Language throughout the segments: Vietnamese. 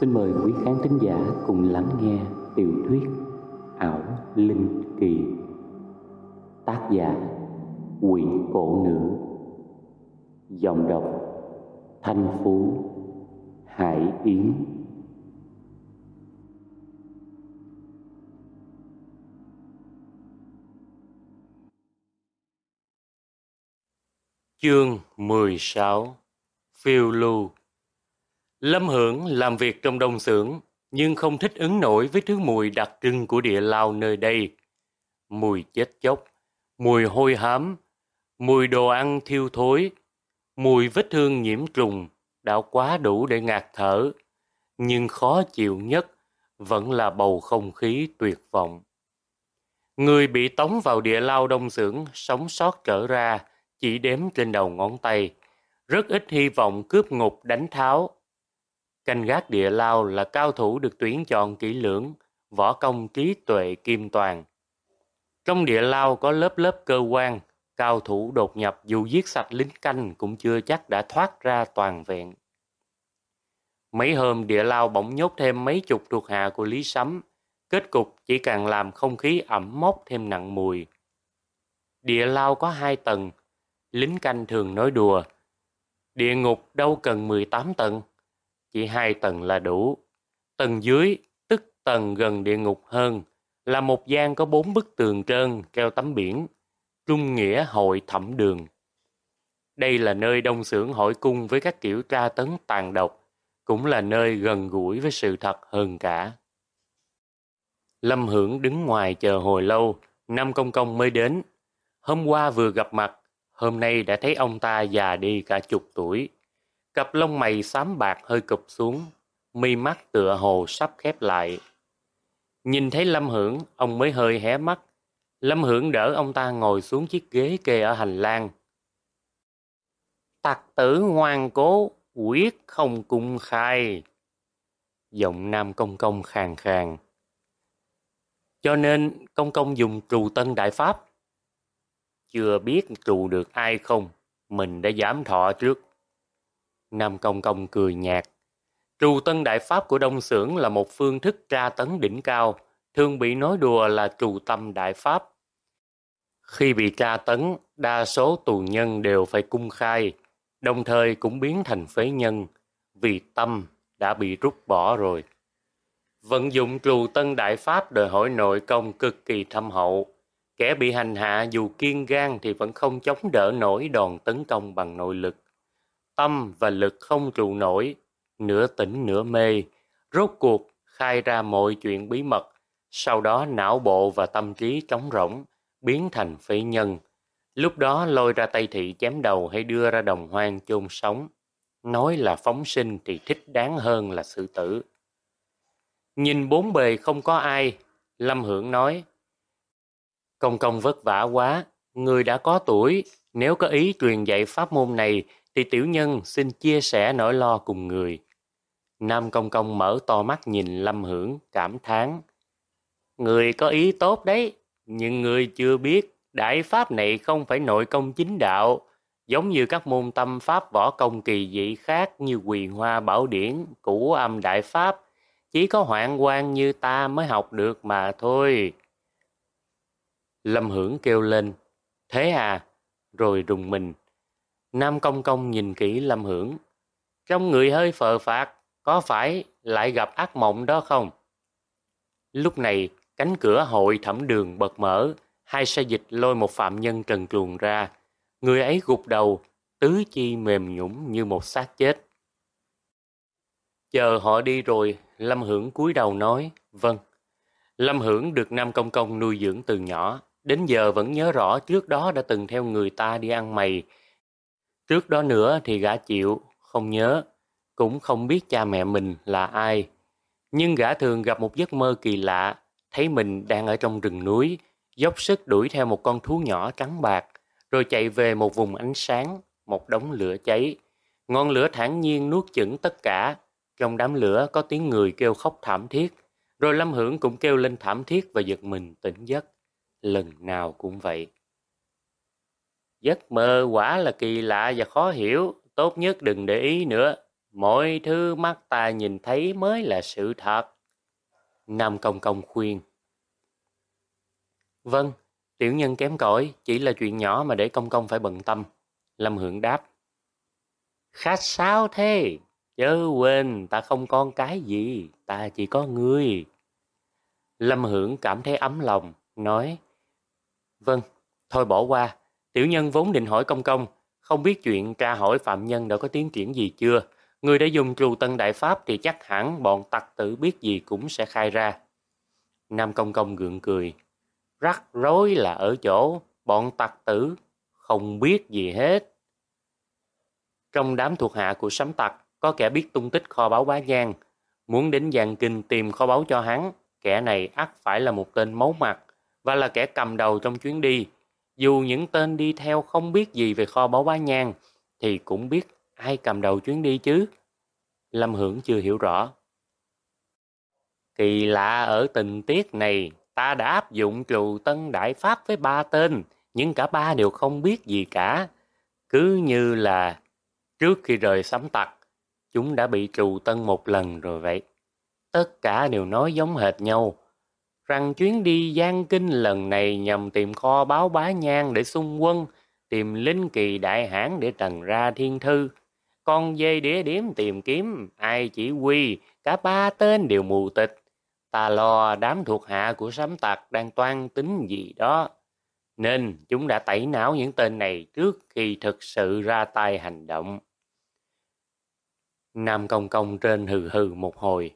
Xin mời quý khán thính giả cùng lắng nghe tiểu thuyết Ảo Linh Kỳ. Tác giả, Quỷ Cổ Nữ. Dòng đọc, Thanh Phú, Hải Yến. Chương 16 Phiêu lưu. Lâm Hưởng làm việc trong đông xưởng nhưng không thích ứng nổi với thứ mùi đặc trưng của địa lao nơi đây. Mùi chết chóc, mùi hôi hám, mùi đồ ăn thiêu thối, mùi vết thương nhiễm trùng đã quá đủ để ngạt thở. Nhưng khó chịu nhất vẫn là bầu không khí tuyệt vọng. Người bị tống vào địa lao đông xưởng sống sót trở ra chỉ đếm trên đầu ngón tay. Rất ít hy vọng cướp ngục đánh tháo Canh gác địa lao là cao thủ được tuyển chọn kỹ lưỡng, võ công trí tuệ kim toàn. Trong địa lao có lớp lớp cơ quan, cao thủ đột nhập dù giết sạch lính canh cũng chưa chắc đã thoát ra toàn vẹn. Mấy hôm địa lao bỗng nhốt thêm mấy chục thuộc hạ của Lý Sấm, kết cục chỉ càng làm không khí ẩm mốc thêm nặng mùi. Địa lao có hai tầng, lính canh thường nói đùa. Địa ngục đâu cần 18 tầng chỉ hai tầng là đủ. Tầng dưới, tức tầng gần địa ngục hơn, là một gian có bốn bức tường trơn treo tấm biển, Trung Nghĩa Hội Thẩm Đường. Đây là nơi đông xưởng hội cung với các kiểu tra tấn tàn độc, cũng là nơi gần gũi với sự thật hơn cả. Lâm Hưởng đứng ngoài chờ hồi lâu, năm công công mới đến. Hôm qua vừa gặp mặt, hôm nay đã thấy ông ta già đi cả chục tuổi. Cặp lông mày xám bạc hơi cụp xuống, mi mắt tựa hồ sắp khép lại. Nhìn thấy Lâm Hưởng, ông mới hơi hé mắt. Lâm Hưởng đỡ ông ta ngồi xuống chiếc ghế kê ở hành lang. Tặc tử ngoan cố, quyết không cung khai. Giọng Nam Công Công khàn khàn. Cho nên Công Công dùng trù tân đại pháp. Chưa biết trù được ai không, mình đã dám thọ trước. Nam Công Công cười nhạt. Trù tân đại pháp của Đông Xưởng là một phương thức tra tấn đỉnh cao, thường bị nói đùa là trù tâm đại pháp. Khi bị tra tấn, đa số tù nhân đều phải cung khai, đồng thời cũng biến thành phế nhân, vì tâm đã bị rút bỏ rồi. Vận dụng trù tân đại pháp đòi hỏi nội công cực kỳ thâm hậu. Kẻ bị hành hạ dù kiên gan thì vẫn không chống đỡ nổi đòn tấn công bằng nội lực tâm và lực không trụ nổi, nửa tỉnh nửa mê, rốt cuộc khai ra mọi chuyện bí mật, sau đó não bộ và tâm trí trống rỗng, biến thành phế nhân. Lúc đó lôi ra tay thị chém đầu hay đưa ra đồng hoang chôn sống. Nói là phóng sinh thì thích đáng hơn là xử tử. Nhìn bốn bề không có ai, Lâm Hưởng nói, Công công vất vả quá, người đã có tuổi, nếu có ý truyền dạy pháp môn này thì tiểu nhân xin chia sẻ nỗi lo cùng người. Nam Công Công mở to mắt nhìn Lâm Hưởng, cảm thán. Người có ý tốt đấy, nhưng người chưa biết đại pháp này không phải nội công chính đạo, giống như các môn tâm pháp võ công kỳ dị khác như quỳ hoa bảo điển, củ âm đại pháp, chỉ có hoạn quan như ta mới học được mà thôi. Lâm Hưởng kêu lên, thế à, rồi rùng mình. Nam Công Công nhìn kỹ Lâm Hưởng. Trong người hơi phờ phạt, có phải lại gặp ác mộng đó không? Lúc này, cánh cửa hội thẩm đường bật mở, hai xe dịch lôi một phạm nhân trần truồng ra. Người ấy gục đầu, tứ chi mềm nhũng như một xác chết. Chờ họ đi rồi, Lâm Hưởng cúi đầu nói, vâng. Lâm Hưởng được Nam Công Công nuôi dưỡng từ nhỏ, đến giờ vẫn nhớ rõ trước đó đã từng theo người ta đi ăn mày, Trước đó nữa thì gã chịu, không nhớ, cũng không biết cha mẹ mình là ai. Nhưng gã thường gặp một giấc mơ kỳ lạ, thấy mình đang ở trong rừng núi, dốc sức đuổi theo một con thú nhỏ trắng bạc, rồi chạy về một vùng ánh sáng, một đống lửa cháy. Ngọn lửa thản nhiên nuốt chửng tất cả, trong đám lửa có tiếng người kêu khóc thảm thiết, rồi Lâm Hưởng cũng kêu lên thảm thiết và giật mình tỉnh giấc. Lần nào cũng vậy. Giấc mơ quả là kỳ lạ và khó hiểu, tốt nhất đừng để ý nữa. Mọi thứ mắt ta nhìn thấy mới là sự thật. Nam Công Công khuyên. Vâng, tiểu nhân kém cỏi chỉ là chuyện nhỏ mà để Công Công phải bận tâm. Lâm Hưởng đáp. Khách sao thế? Chớ quên, ta không con cái gì, ta chỉ có ngươi. Lâm Hưởng cảm thấy ấm lòng, nói. Vâng, thôi bỏ qua. Tiểu nhân vốn định hỏi công công, không biết chuyện tra hỏi phạm nhân đã có tiến triển gì chưa. Người đã dùng trù tân đại pháp thì chắc hẳn bọn tặc tử biết gì cũng sẽ khai ra. Nam công công gượng cười. Rắc rối là ở chỗ, bọn tặc tử không biết gì hết. Trong đám thuộc hạ của sấm tặc, có kẻ biết tung tích kho báu bá giang. Muốn đến Giang Kinh tìm kho báu cho hắn, kẻ này ắt phải là một tên máu mặt và là kẻ cầm đầu trong chuyến đi. Dù những tên đi theo không biết gì về kho báu bá nhang, thì cũng biết ai cầm đầu chuyến đi chứ. Lâm Hưởng chưa hiểu rõ. Kỳ lạ ở tình tiết này, ta đã áp dụng trù tân đại pháp với ba tên, nhưng cả ba đều không biết gì cả. Cứ như là trước khi rời sắm tặc, chúng đã bị trù tân một lần rồi vậy. Tất cả đều nói giống hệt nhau, rằng chuyến đi Giang Kinh lần này nhằm tìm kho báo bá nhang để xung quân, tìm linh kỳ đại hãn để trần ra thiên thư. Còn về địa điểm tìm kiếm, ai chỉ huy, cả ba tên đều mù tịch. Ta lo đám thuộc hạ của sấm tặc đang toan tính gì đó. Nên chúng đã tẩy não những tên này trước khi thực sự ra tay hành động. Nam Công Công trên hừ hừ một hồi.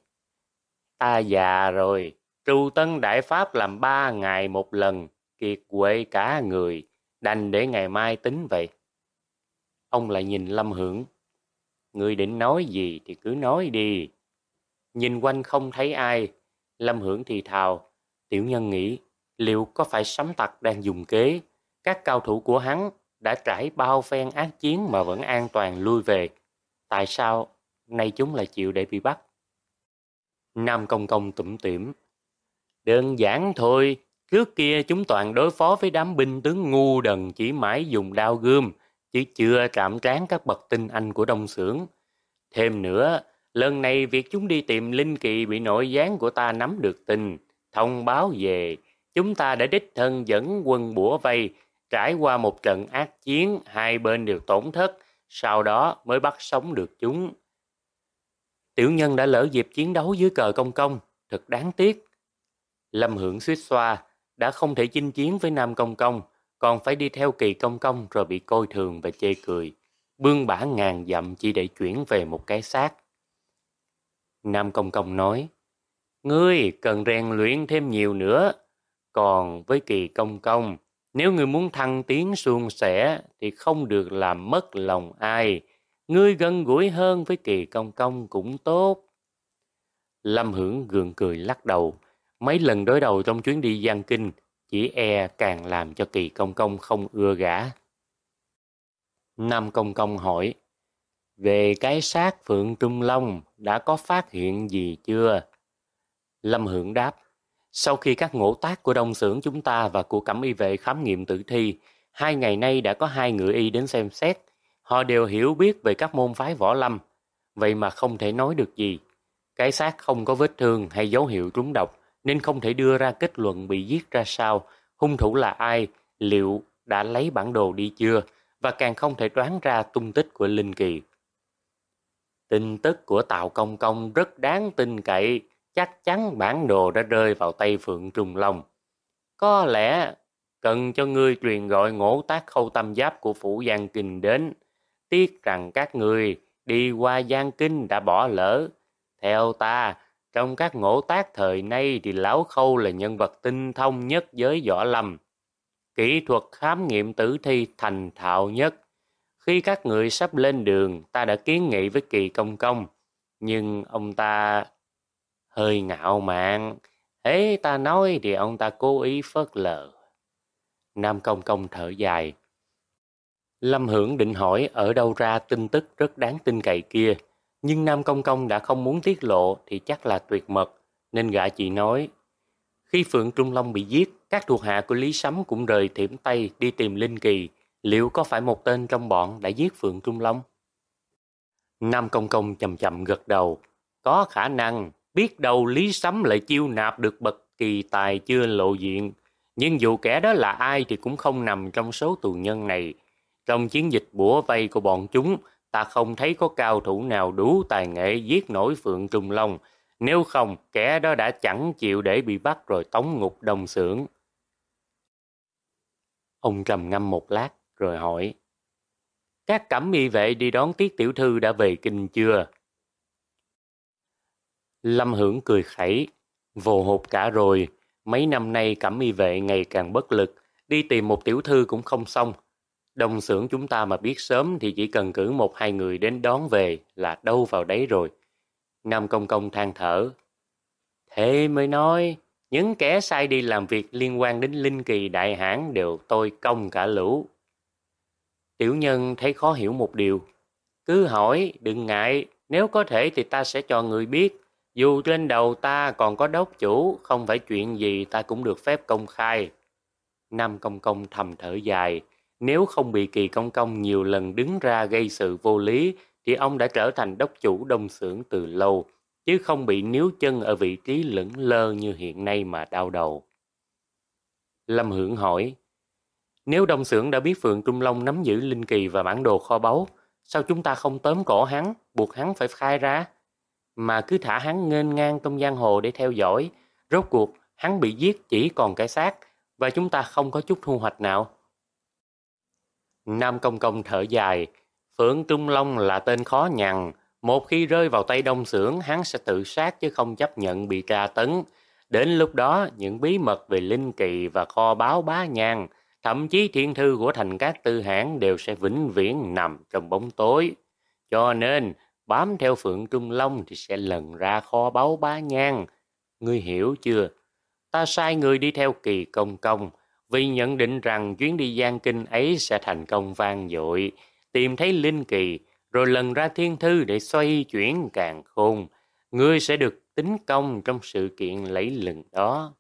Ta già rồi, trù tân đại pháp làm ba ngày một lần, kiệt quệ cả người, đành để ngày mai tính vậy. Ông lại nhìn Lâm Hưởng. Người định nói gì thì cứ nói đi. Nhìn quanh không thấy ai, Lâm Hưởng thì thào. Tiểu nhân nghĩ, liệu có phải sấm tặc đang dùng kế? Các cao thủ của hắn đã trải bao phen ác chiến mà vẫn an toàn lui về. Tại sao nay chúng lại chịu để bị bắt? Nam Công Công tủm tỉm. Đơn giản thôi, trước kia chúng toàn đối phó với đám binh tướng ngu đần chỉ mãi dùng đao gươm, chứ chưa chạm trán các bậc tinh anh của Đông Xưởng. Thêm nữa, lần này việc chúng đi tìm Linh Kỳ bị nội gián của ta nắm được tin, thông báo về, chúng ta đã đích thân dẫn quân bủa vây, trải qua một trận ác chiến, hai bên đều tổn thất, sau đó mới bắt sống được chúng. Tiểu nhân đã lỡ dịp chiến đấu dưới cờ công công, thật đáng tiếc. Lâm Hưởng suýt xoa, đã không thể chinh chiến với Nam Công Công, còn phải đi theo kỳ công công rồi bị coi thường và chê cười. Bương bả ngàn dặm chỉ để chuyển về một cái xác. Nam Công Công nói, Ngươi cần rèn luyện thêm nhiều nữa. Còn với kỳ công công, nếu ngươi muốn thăng tiến suôn sẻ thì không được làm mất lòng ai. Ngươi gần gũi hơn với kỳ công công cũng tốt. Lâm Hưởng gượng cười lắc đầu. Mấy lần đối đầu trong chuyến đi Giang Kinh, chỉ e càng làm cho kỳ công công không ưa gã. Nam Công Công hỏi, về cái xác Phượng Trung Long đã có phát hiện gì chưa? Lâm Hưởng đáp, sau khi các ngộ tác của đông xưởng chúng ta và của cẩm y vệ khám nghiệm tử thi, hai ngày nay đã có hai ngựa y đến xem xét. Họ đều hiểu biết về các môn phái võ lâm, vậy mà không thể nói được gì. Cái xác không có vết thương hay dấu hiệu trúng độc, nên không thể đưa ra kết luận bị giết ra sao, hung thủ là ai, liệu đã lấy bản đồ đi chưa, và càng không thể đoán ra tung tích của Linh Kỳ. Tin tức của Tào Công Công rất đáng tin cậy, chắc chắn bản đồ đã rơi vào tay Phượng Trung Long. Có lẽ cần cho ngươi truyền gọi ngũ tác khâu tâm giáp của Phủ Giang Kinh đến, tiếc rằng các người đi qua Giang Kinh đã bỏ lỡ. Theo ta, trong các ngũ tác thời nay thì Lão Khâu là nhân vật tinh thông nhất với võ lâm. Kỹ thuật khám nghiệm tử thi thành thạo nhất. Khi các người sắp lên đường, ta đã kiến nghị với kỳ công công. Nhưng ông ta hơi ngạo mạn. Thế ta nói thì ông ta cố ý phớt lờ. Nam công công thở dài. Lâm Hưởng định hỏi ở đâu ra tin tức rất đáng tin cậy kia. Nhưng Nam Công Công đã không muốn tiết lộ thì chắc là tuyệt mật, nên gã chỉ nói. Khi Phượng Trung Long bị giết, các thuộc hạ của Lý Sấm cũng rời thiểm Tây đi tìm Linh Kỳ. Liệu có phải một tên trong bọn đã giết Phượng Trung Long? Nam Công Công chậm chậm gật đầu. Có khả năng, biết đâu Lý Sấm lại chiêu nạp được bậc kỳ tài chưa lộ diện. Nhưng dù kẻ đó là ai thì cũng không nằm trong số tù nhân này. Trong chiến dịch bủa vây của bọn chúng, ta không thấy có cao thủ nào đủ tài nghệ giết nổi Phượng trùng Long. Nếu không, kẻ đó đã chẳng chịu để bị bắt rồi tống ngục đồng xưởng. Ông trầm ngâm một lát rồi hỏi. Các cẩm y vệ đi đón tiết tiểu thư đã về kinh chưa? Lâm Hưởng cười khẩy, vồ hộp cả rồi. Mấy năm nay cẩm y vệ ngày càng bất lực, đi tìm một tiểu thư cũng không xong. Đồng xưởng chúng ta mà biết sớm thì chỉ cần cử một hai người đến đón về là đâu vào đấy rồi. Nam Công Công than thở. Thế mới nói, những kẻ sai đi làm việc liên quan đến linh kỳ đại hãn đều tôi công cả lũ. Tiểu nhân thấy khó hiểu một điều. Cứ hỏi, đừng ngại, nếu có thể thì ta sẽ cho người biết. Dù trên đầu ta còn có đốc chủ, không phải chuyện gì ta cũng được phép công khai. Nam Công Công thầm thở dài, nếu không bị kỳ công công nhiều lần đứng ra gây sự vô lý, thì ông đã trở thành đốc chủ đông xưởng từ lâu, chứ không bị níu chân ở vị trí lững lơ như hiện nay mà đau đầu. Lâm Hưởng hỏi, nếu đông xưởng đã biết Phượng Trung Long nắm giữ linh kỳ và bản đồ kho báu, sao chúng ta không tóm cổ hắn, buộc hắn phải khai ra? Mà cứ thả hắn nghênh ngang trong giang hồ để theo dõi, rốt cuộc hắn bị giết chỉ còn cái xác và chúng ta không có chút thu hoạch nào. Nam Công Công thở dài, Phượng Trung Long là tên khó nhằn, một khi rơi vào tay đông xưởng hắn sẽ tự sát chứ không chấp nhận bị tra tấn. Đến lúc đó, những bí mật về linh kỳ và kho báo bá nhang, thậm chí thiên thư của thành các tư hãng đều sẽ vĩnh viễn nằm trong bóng tối. Cho nên, bám theo Phượng Trung Long thì sẽ lần ra kho báu bá nhang. Ngươi hiểu chưa? Ta sai người đi theo kỳ công công, vì nhận định rằng chuyến đi gian Kinh ấy sẽ thành công vang dội, tìm thấy linh kỳ, rồi lần ra thiên thư để xoay chuyển càng khôn. Ngươi sẽ được tính công trong sự kiện lấy lừng đó.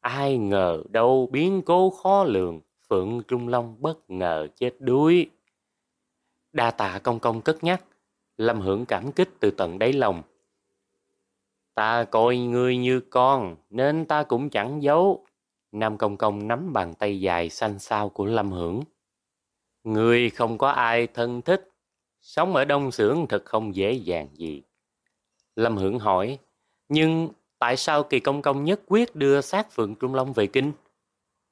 Ai ngờ đâu biến cố khó lường, Phượng Trung Long bất ngờ chết đuối. Đa tạ công công cất nhắc, Lâm Hưởng cảm kích từ tận đáy lòng. Ta coi ngươi như con, nên ta cũng chẳng giấu. Nam Công Công nắm bàn tay dài xanh xao của Lâm Hưởng. người không có ai thân thích, sống ở Đông Xưởng thật không dễ dàng gì. Lâm Hưởng hỏi, nhưng tại sao Kỳ Công Công nhất quyết đưa xác Phượng Trung Long về Kinh?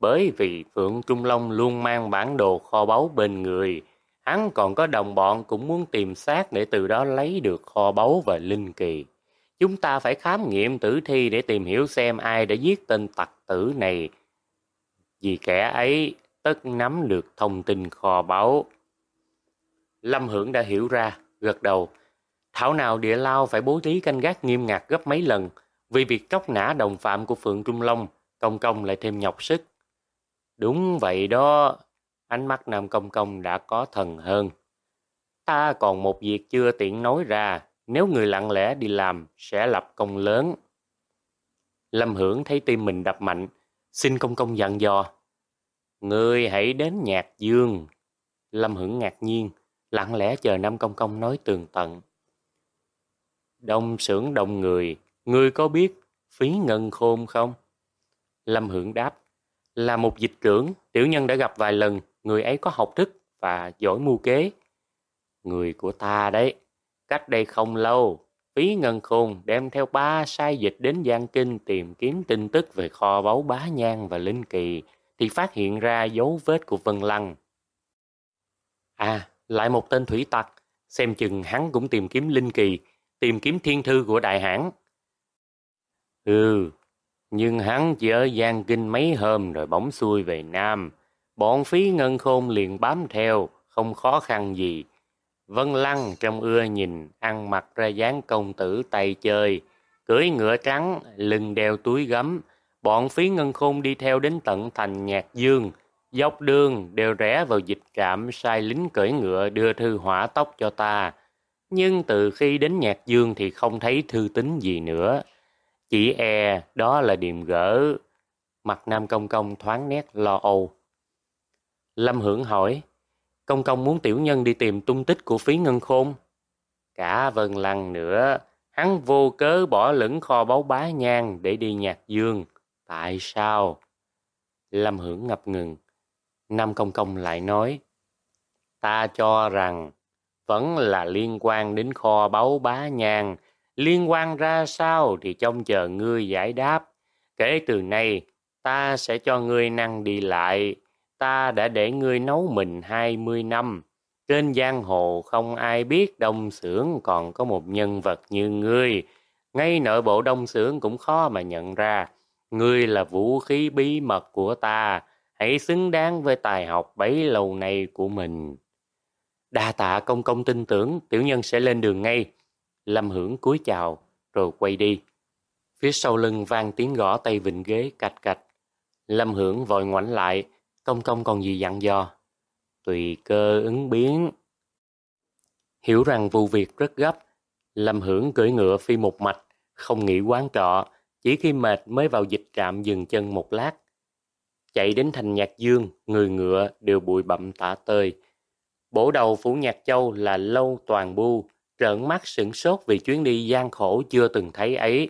Bởi vì Phượng Trung Long luôn mang bản đồ kho báu bên người, hắn còn có đồng bọn cũng muốn tìm xác để từ đó lấy được kho báu và linh kỳ. Chúng ta phải khám nghiệm tử thi để tìm hiểu xem ai đã giết tên tặc tử này. Vì kẻ ấy tất nắm được thông tin kho báu. Lâm Hưởng đã hiểu ra, gật đầu. Thảo nào địa lao phải bố trí canh gác nghiêm ngặt gấp mấy lần, vì việc tróc nã đồng phạm của Phượng Trung Long, Công Công lại thêm nhọc sức. Đúng vậy đó, ánh mắt Nam Công Công đã có thần hơn. Ta còn một việc chưa tiện nói ra, nếu người lặng lẽ đi làm sẽ lập công lớn. Lâm Hưởng thấy tim mình đập mạnh, xin công công dặn dò. Người hãy đến nhạc dương. Lâm Hưởng ngạc nhiên, lặng lẽ chờ Nam Công Công nói tường tận. Đông sưởng đông người, người có biết phí ngân khôn không? Lâm Hưởng đáp, là một dịch trưởng, tiểu nhân đã gặp vài lần, người ấy có học thức và giỏi mưu kế. Người của ta đấy. Cách đây không lâu, Phí Ngân Khôn đem theo ba sai dịch đến Giang Kinh tìm kiếm tin tức về kho báu bá nhan và linh kỳ, thì phát hiện ra dấu vết của Vân Lăng. À, lại một tên thủy tặc, xem chừng hắn cũng tìm kiếm linh kỳ, tìm kiếm thiên thư của đại hãn. Ừ, nhưng hắn chỉ ở Giang Kinh mấy hôm rồi bỗng xuôi về Nam. Bọn phí ngân khôn liền bám theo, không khó khăn gì. Vân Lăng trong ưa nhìn, ăn mặc ra dáng công tử tay chơi, cưỡi ngựa trắng, lưng đeo túi gấm. Bọn phí ngân khôn đi theo đến tận thành Nhạc Dương, dọc đường đều rẽ vào dịch trạm sai lính cưỡi ngựa đưa thư hỏa tốc cho ta. Nhưng từ khi đến Nhạc Dương thì không thấy thư tín gì nữa. Chỉ e đó là điềm gỡ. Mặt Nam Công Công thoáng nét lo âu. Lâm Hưởng hỏi, Công Công muốn tiểu nhân đi tìm tung tích của phí ngân khôn. Cả Vân Lăng nữa, hắn vô cớ bỏ lửng kho báu bá nhang để đi nhạc dương. Tại sao? Lâm Hưởng ngập ngừng. Nam Công Công lại nói, ta cho rằng vẫn là liên quan đến kho báu bá nhang. Liên quan ra sao thì trông chờ ngươi giải đáp. Kể từ nay, ta sẽ cho ngươi năng đi lại. Ta đã để ngươi nấu mình hai mươi năm. Trên giang hồ không ai biết đông sưởng còn có một nhân vật như ngươi. Ngay nội bộ đông sưởng cũng khó mà nhận ra. Ngươi là vũ khí bí mật của ta. Hãy xứng đáng với tài học bấy lâu nay của mình. Đa tạ công công tin tưởng, tiểu nhân sẽ lên đường ngay. Lâm hưởng cúi chào, rồi quay đi. Phía sau lưng vang tiếng gõ tay vịnh ghế cạch cạch. Lâm hưởng vội ngoảnh lại. Công công còn gì dặn dò? Tùy cơ ứng biến. Hiểu rằng vụ việc rất gấp. Lâm hưởng cưỡi ngựa phi một mạch. Không nghĩ quán trọ. Chỉ khi mệt mới vào dịch trạm dừng chân một lát. Chạy đến thành nhạc dương, người ngựa đều bụi bặm tả tơi Bổ đầu Phủ Nhạc Châu là Lâu Toàn Bu, trợn mắt sửng sốt vì chuyến đi gian khổ chưa từng thấy ấy.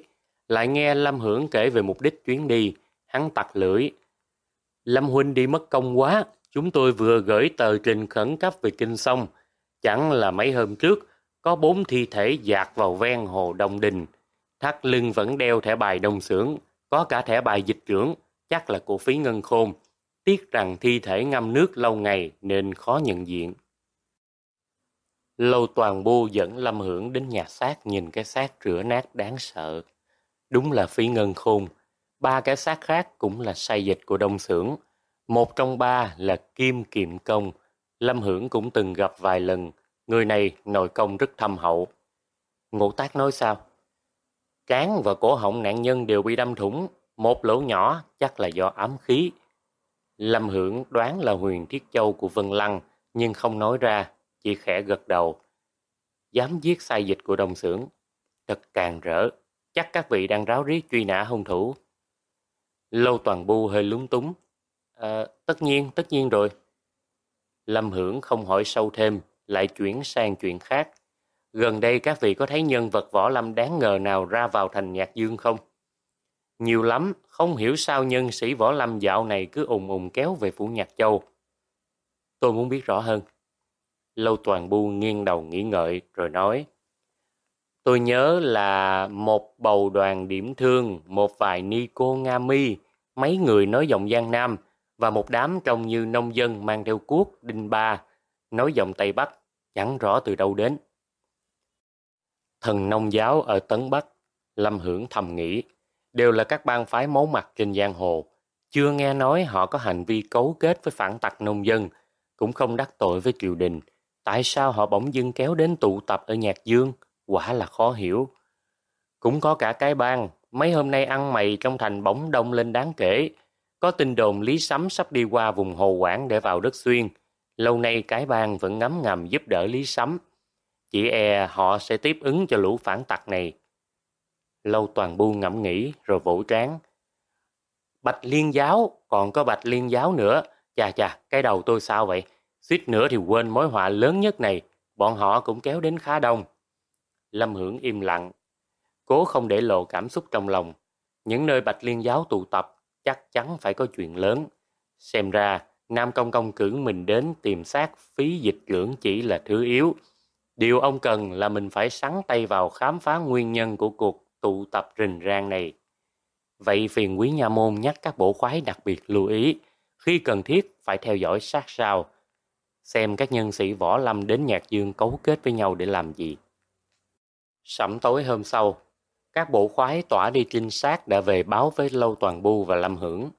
Lại nghe Lâm Hưởng kể về mục đích chuyến đi, hắn tặc lưỡi. Lâm Huynh đi mất công quá, chúng tôi vừa gửi tờ trình khẩn cấp về kinh sông. Chẳng là mấy hôm trước, có bốn thi thể dạt vào ven hồ Đông Đình. Thắt lưng vẫn đeo thẻ bài đồng xưởng, có cả thẻ bài dịch trưởng, chắc là của phí ngân khôn. Tiếc rằng thi thể ngâm nước lâu ngày nên khó nhận diện. Lâu toàn bu dẫn Lâm Hưởng đến nhà xác nhìn cái xác rửa nát đáng sợ. Đúng là phí ngân khôn. Ba cái xác khác cũng là sai dịch của đông xưởng. Một trong ba là Kim Kiệm Công. Lâm Hưởng cũng từng gặp vài lần. Người này nội công rất thâm hậu. Ngũ tác nói sao? Trán và cổ họng nạn nhân đều bị đâm thủng. Một lỗ nhỏ chắc là do ám khí. Lâm Hưởng đoán là huyền thiết châu của Vân Lăng, nhưng không nói ra chỉ khẽ gật đầu. Dám giết sai dịch của đồng xưởng. Thật càng rỡ, chắc các vị đang ráo riết truy nã hung thủ. Lâu Toàn Bu hơi lúng túng. À, tất nhiên, tất nhiên rồi. Lâm Hưởng không hỏi sâu thêm, lại chuyển sang chuyện khác. Gần đây các vị có thấy nhân vật võ lâm đáng ngờ nào ra vào thành nhạc dương không? Nhiều lắm, không hiểu sao nhân sĩ võ lâm dạo này cứ ùng ùng kéo về phủ nhạc châu. Tôi muốn biết rõ hơn. Lâu Toàn Bu nghiêng đầu nghĩ ngợi rồi nói Tôi nhớ là một bầu đoàn điểm thương, một vài ni cô Nga mi, mấy người nói giọng Giang Nam và một đám trông như nông dân mang theo cuốc, đinh ba, nói giọng Tây Bắc, chẳng rõ từ đâu đến. Thần nông giáo ở Tấn Bắc, Lâm Hưởng thầm nghĩ, đều là các bang phái máu mặt trên giang hồ. Chưa nghe nói họ có hành vi cấu kết với phản tặc nông dân, cũng không đắc tội với triều đình, Tại sao họ bỗng dưng kéo đến tụ tập ở Nhạc Dương? Quả là khó hiểu. Cũng có cả cái bang, mấy hôm nay ăn mày trong thành bỗng đông lên đáng kể. Có tin đồn Lý Sắm sắp đi qua vùng Hồ Quảng để vào đất xuyên. Lâu nay cái bang vẫn ngấm ngầm giúp đỡ Lý Sắm. Chỉ e họ sẽ tiếp ứng cho lũ phản tặc này. Lâu toàn bu ngẫm nghĩ rồi vỗ trán. Bạch Liên Giáo, còn có Bạch Liên Giáo nữa. Chà chà, cái đầu tôi sao vậy? Suýt nữa thì quên mối họa lớn nhất này, bọn họ cũng kéo đến khá đông. Lâm Hưởng im lặng, cố không để lộ cảm xúc trong lòng. Những nơi Bạch Liên giáo tụ tập chắc chắn phải có chuyện lớn. Xem ra, Nam Công Công cử mình đến tìm xác phí dịch lưỡng chỉ là thứ yếu. Điều ông cần là mình phải sắn tay vào khám phá nguyên nhân của cuộc tụ tập rình rang này. Vậy phiền quý nha môn nhắc các bộ khoái đặc biệt lưu ý, khi cần thiết phải theo dõi sát sao, xem các nhân sĩ võ lâm đến nhạc dương cấu kết với nhau để làm gì. Sẩm tối hôm sau, các bộ khoái tỏa đi trinh sát đã về báo với Lâu Toàn Bu và Lâm Hưởng.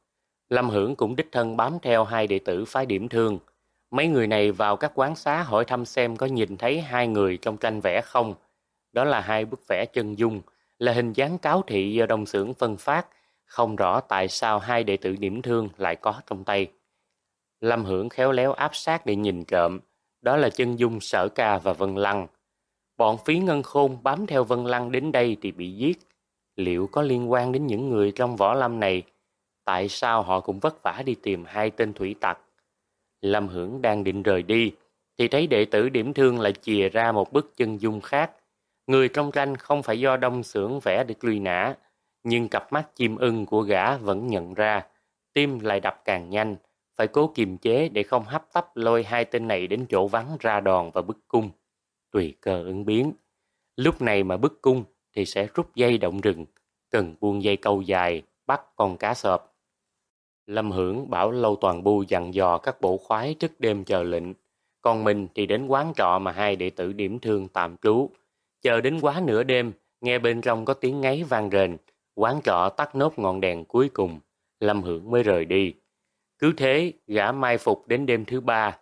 Lâm Hưởng cũng đích thân bám theo hai đệ tử phái điểm thương. Mấy người này vào các quán xá hỏi thăm xem có nhìn thấy hai người trong tranh vẽ không. Đó là hai bức vẽ chân dung, là hình dáng cáo thị do đồng xưởng phân phát, không rõ tại sao hai đệ tử điểm thương lại có trong tay. Lâm Hưởng khéo léo áp sát để nhìn trộm, đó là chân dung sở ca và Vân Lăng. Bọn phí ngân khôn bám theo Vân Lăng đến đây thì bị giết. Liệu có liên quan đến những người trong võ lâm này? Tại sao họ cũng vất vả đi tìm hai tên thủy tặc? Lâm Hưởng đang định rời đi, thì thấy đệ tử điểm thương lại chìa ra một bức chân dung khác. Người trong tranh không phải do đông xưởng vẽ được truy nã, nhưng cặp mắt chim ưng của gã vẫn nhận ra, tim lại đập càng nhanh, phải cố kiềm chế để không hấp tấp lôi hai tên này đến chỗ vắng ra đòn và bức cung. Tùy cơ ứng biến. Lúc này mà bức cung thì sẽ rút dây động rừng, cần buông dây câu dài, bắt con cá sọp. Lâm Hưởng bảo Lâu Toàn Bu dặn dò các bộ khoái trước đêm chờ lệnh, còn mình thì đến quán trọ mà hai đệ tử điểm thương tạm trú. Chờ đến quá nửa đêm, nghe bên trong có tiếng ngáy vang rền, quán trọ tắt nốt ngọn đèn cuối cùng, Lâm Hưởng mới rời đi. Cứ thế, gã mai phục đến đêm thứ ba.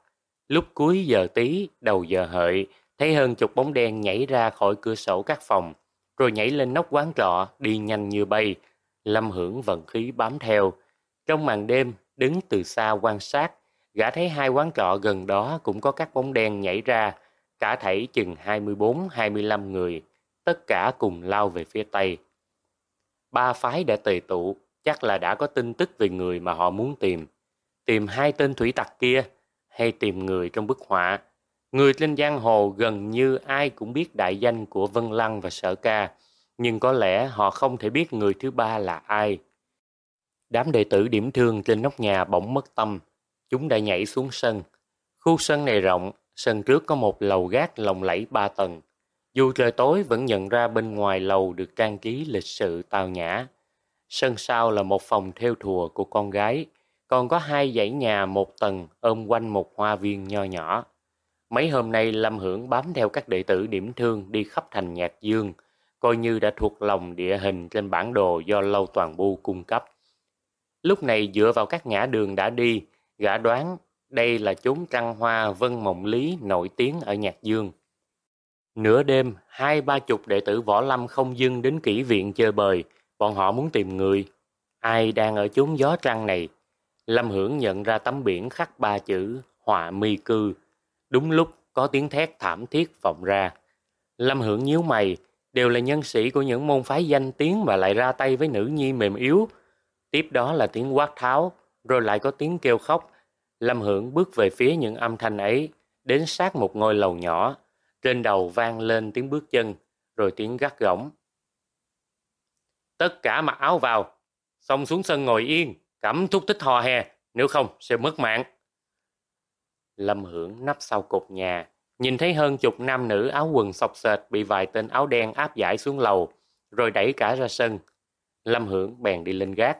Lúc cuối giờ tí, đầu giờ hợi, thấy hơn chục bóng đen nhảy ra khỏi cửa sổ các phòng, rồi nhảy lên nóc quán trọ, đi nhanh như bay. Lâm Hưởng vận khí bám theo. Trong màn đêm, đứng từ xa quan sát, gã thấy hai quán trọ gần đó cũng có các bóng đen nhảy ra, cả thảy chừng 24-25 người, tất cả cùng lao về phía Tây. Ba phái đã tề tụ, chắc là đã có tin tức về người mà họ muốn tìm. Tìm hai tên thủy tặc kia, hay tìm người trong bức họa. Người trên giang hồ gần như ai cũng biết đại danh của Vân Lăng và Sở Ca, nhưng có lẽ họ không thể biết người thứ ba là ai. Đám đệ tử điểm thương trên nóc nhà bỗng mất tâm, chúng đã nhảy xuống sân. Khu sân này rộng, sân trước có một lầu gác lồng lẫy ba tầng. Dù trời tối vẫn nhận ra bên ngoài lầu được trang trí lịch sự tào nhã. Sân sau là một phòng theo thùa của con gái, còn có hai dãy nhà một tầng ôm quanh một hoa viên nho nhỏ. Mấy hôm nay Lâm Hưởng bám theo các đệ tử điểm thương đi khắp thành Nhạc Dương, coi như đã thuộc lòng địa hình trên bản đồ do Lâu Toàn Bu cung cấp. Lúc này dựa vào các ngã đường đã đi, gã đoán đây là chốn trăng hoa Vân Mộng Lý nổi tiếng ở Nhạc Dương. Nửa đêm, hai ba chục đệ tử võ lâm không dưng đến kỹ viện chơi bời, bọn họ muốn tìm người. Ai đang ở chốn gió trăng này? Lâm Hưởng nhận ra tấm biển khắc ba chữ Họa mi cư. Đúng lúc có tiếng thét thảm thiết vọng ra. Lâm Hưởng nhíu mày, đều là nhân sĩ của những môn phái danh tiếng mà lại ra tay với nữ nhi mềm yếu. Tiếp đó là tiếng quát tháo, rồi lại có tiếng kêu khóc. Lâm Hưởng bước về phía những âm thanh ấy, đến sát một ngôi lầu nhỏ. Trên đầu vang lên tiếng bước chân, rồi tiếng gắt gỏng. Tất cả mặc áo vào, xong xuống sân ngồi yên, cẩm thúc tích hò hè, nếu không sẽ mất mạng. Lâm Hưởng nắp sau cột nhà, nhìn thấy hơn chục nam nữ áo quần sọc sệt bị vài tên áo đen áp giải xuống lầu, rồi đẩy cả ra sân. Lâm Hưởng bèn đi lên gác.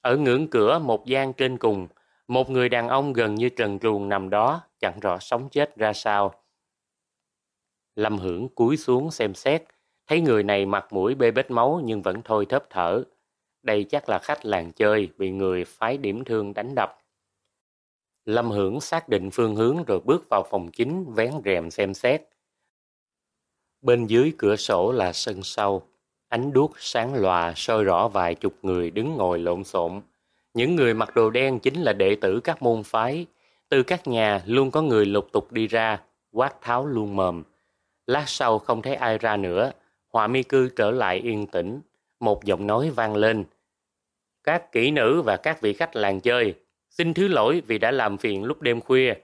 Ở ngưỡng cửa một gian trên cùng, một người đàn ông gần như trần truồng nằm đó, chẳng rõ sống chết ra sao. Lâm Hưởng cúi xuống xem xét, thấy người này mặt mũi bê bết máu nhưng vẫn thôi thớp thở. Đây chắc là khách làng chơi bị người phái điểm thương đánh đập. Lâm Hưởng xác định phương hướng rồi bước vào phòng chính vén rèm xem xét. Bên dưới cửa sổ là sân sau. Ánh đuốc sáng lòa soi rõ vài chục người đứng ngồi lộn xộn. Những người mặc đồ đen chính là đệ tử các môn phái. Từ các nhà luôn có người lục tục đi ra, quát tháo luôn mồm. Lát sau không thấy ai ra nữa, họa mi cư trở lại yên tĩnh. Một giọng nói vang lên. Các kỹ nữ và các vị khách làng chơi, xin thứ lỗi vì đã làm phiền lúc đêm khuya.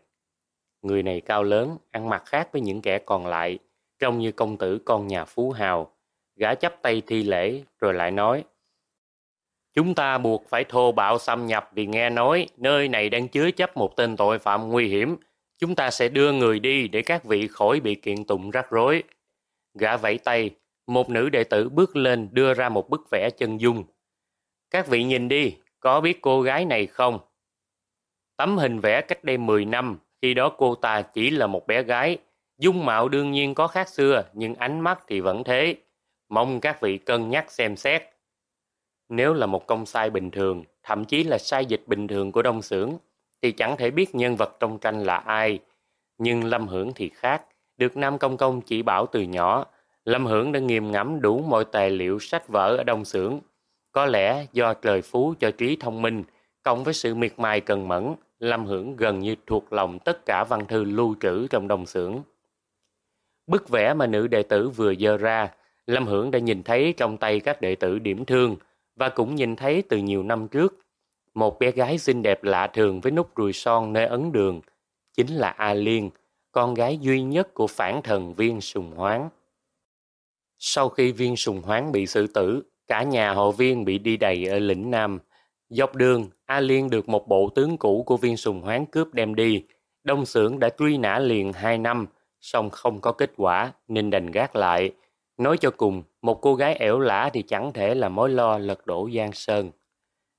Người này cao lớn, ăn mặc khác với những kẻ còn lại, trông như công tử con nhà phú hào. Gã chắp tay thi lễ rồi lại nói. Chúng ta buộc phải thô bạo xâm nhập vì nghe nói nơi này đang chứa chấp một tên tội phạm nguy hiểm. Chúng ta sẽ đưa người đi để các vị khỏi bị kiện tụng rắc rối. Gã vẫy tay, một nữ đệ tử bước lên đưa ra một bức vẽ chân dung. Các vị nhìn đi, có biết cô gái này không? Tấm hình vẽ cách đây 10 năm, khi đó cô ta chỉ là một bé gái. Dung mạo đương nhiên có khác xưa, nhưng ánh mắt thì vẫn thế. Mong các vị cân nhắc xem xét. Nếu là một công sai bình thường, thậm chí là sai dịch bình thường của đông xưởng, thì chẳng thể biết nhân vật trong tranh là ai. Nhưng Lâm Hưởng thì khác, được Nam Công Công chỉ bảo từ nhỏ. Lâm Hưởng đã nghiêm ngẫm đủ mọi tài liệu sách vở ở đông xưởng. Có lẽ do trời phú cho trí thông minh, cộng với sự miệt mài cần mẫn, Lâm Hưởng gần như thuộc lòng tất cả văn thư lưu trữ trong đồng xưởng. Bức vẽ mà nữ đệ tử vừa dơ ra, Lâm Hưởng đã nhìn thấy trong tay các đệ tử điểm thương và cũng nhìn thấy từ nhiều năm trước. Một bé gái xinh đẹp lạ thường với nút ruồi son nơi ấn đường, chính là A Liên, con gái duy nhất của phản thần viên sùng hoáng. Sau khi viên sùng hoáng bị xử tử, cả nhà họ viên bị đi đầy ở lĩnh Nam. Dọc đường, A Liên được một bộ tướng cũ của viên sùng hoáng cướp đem đi. Đông xưởng đã truy nã liền hai năm, song không có kết quả nên đành gác lại. Nói cho cùng, một cô gái ẻo lả thì chẳng thể là mối lo lật đổ Giang Sơn.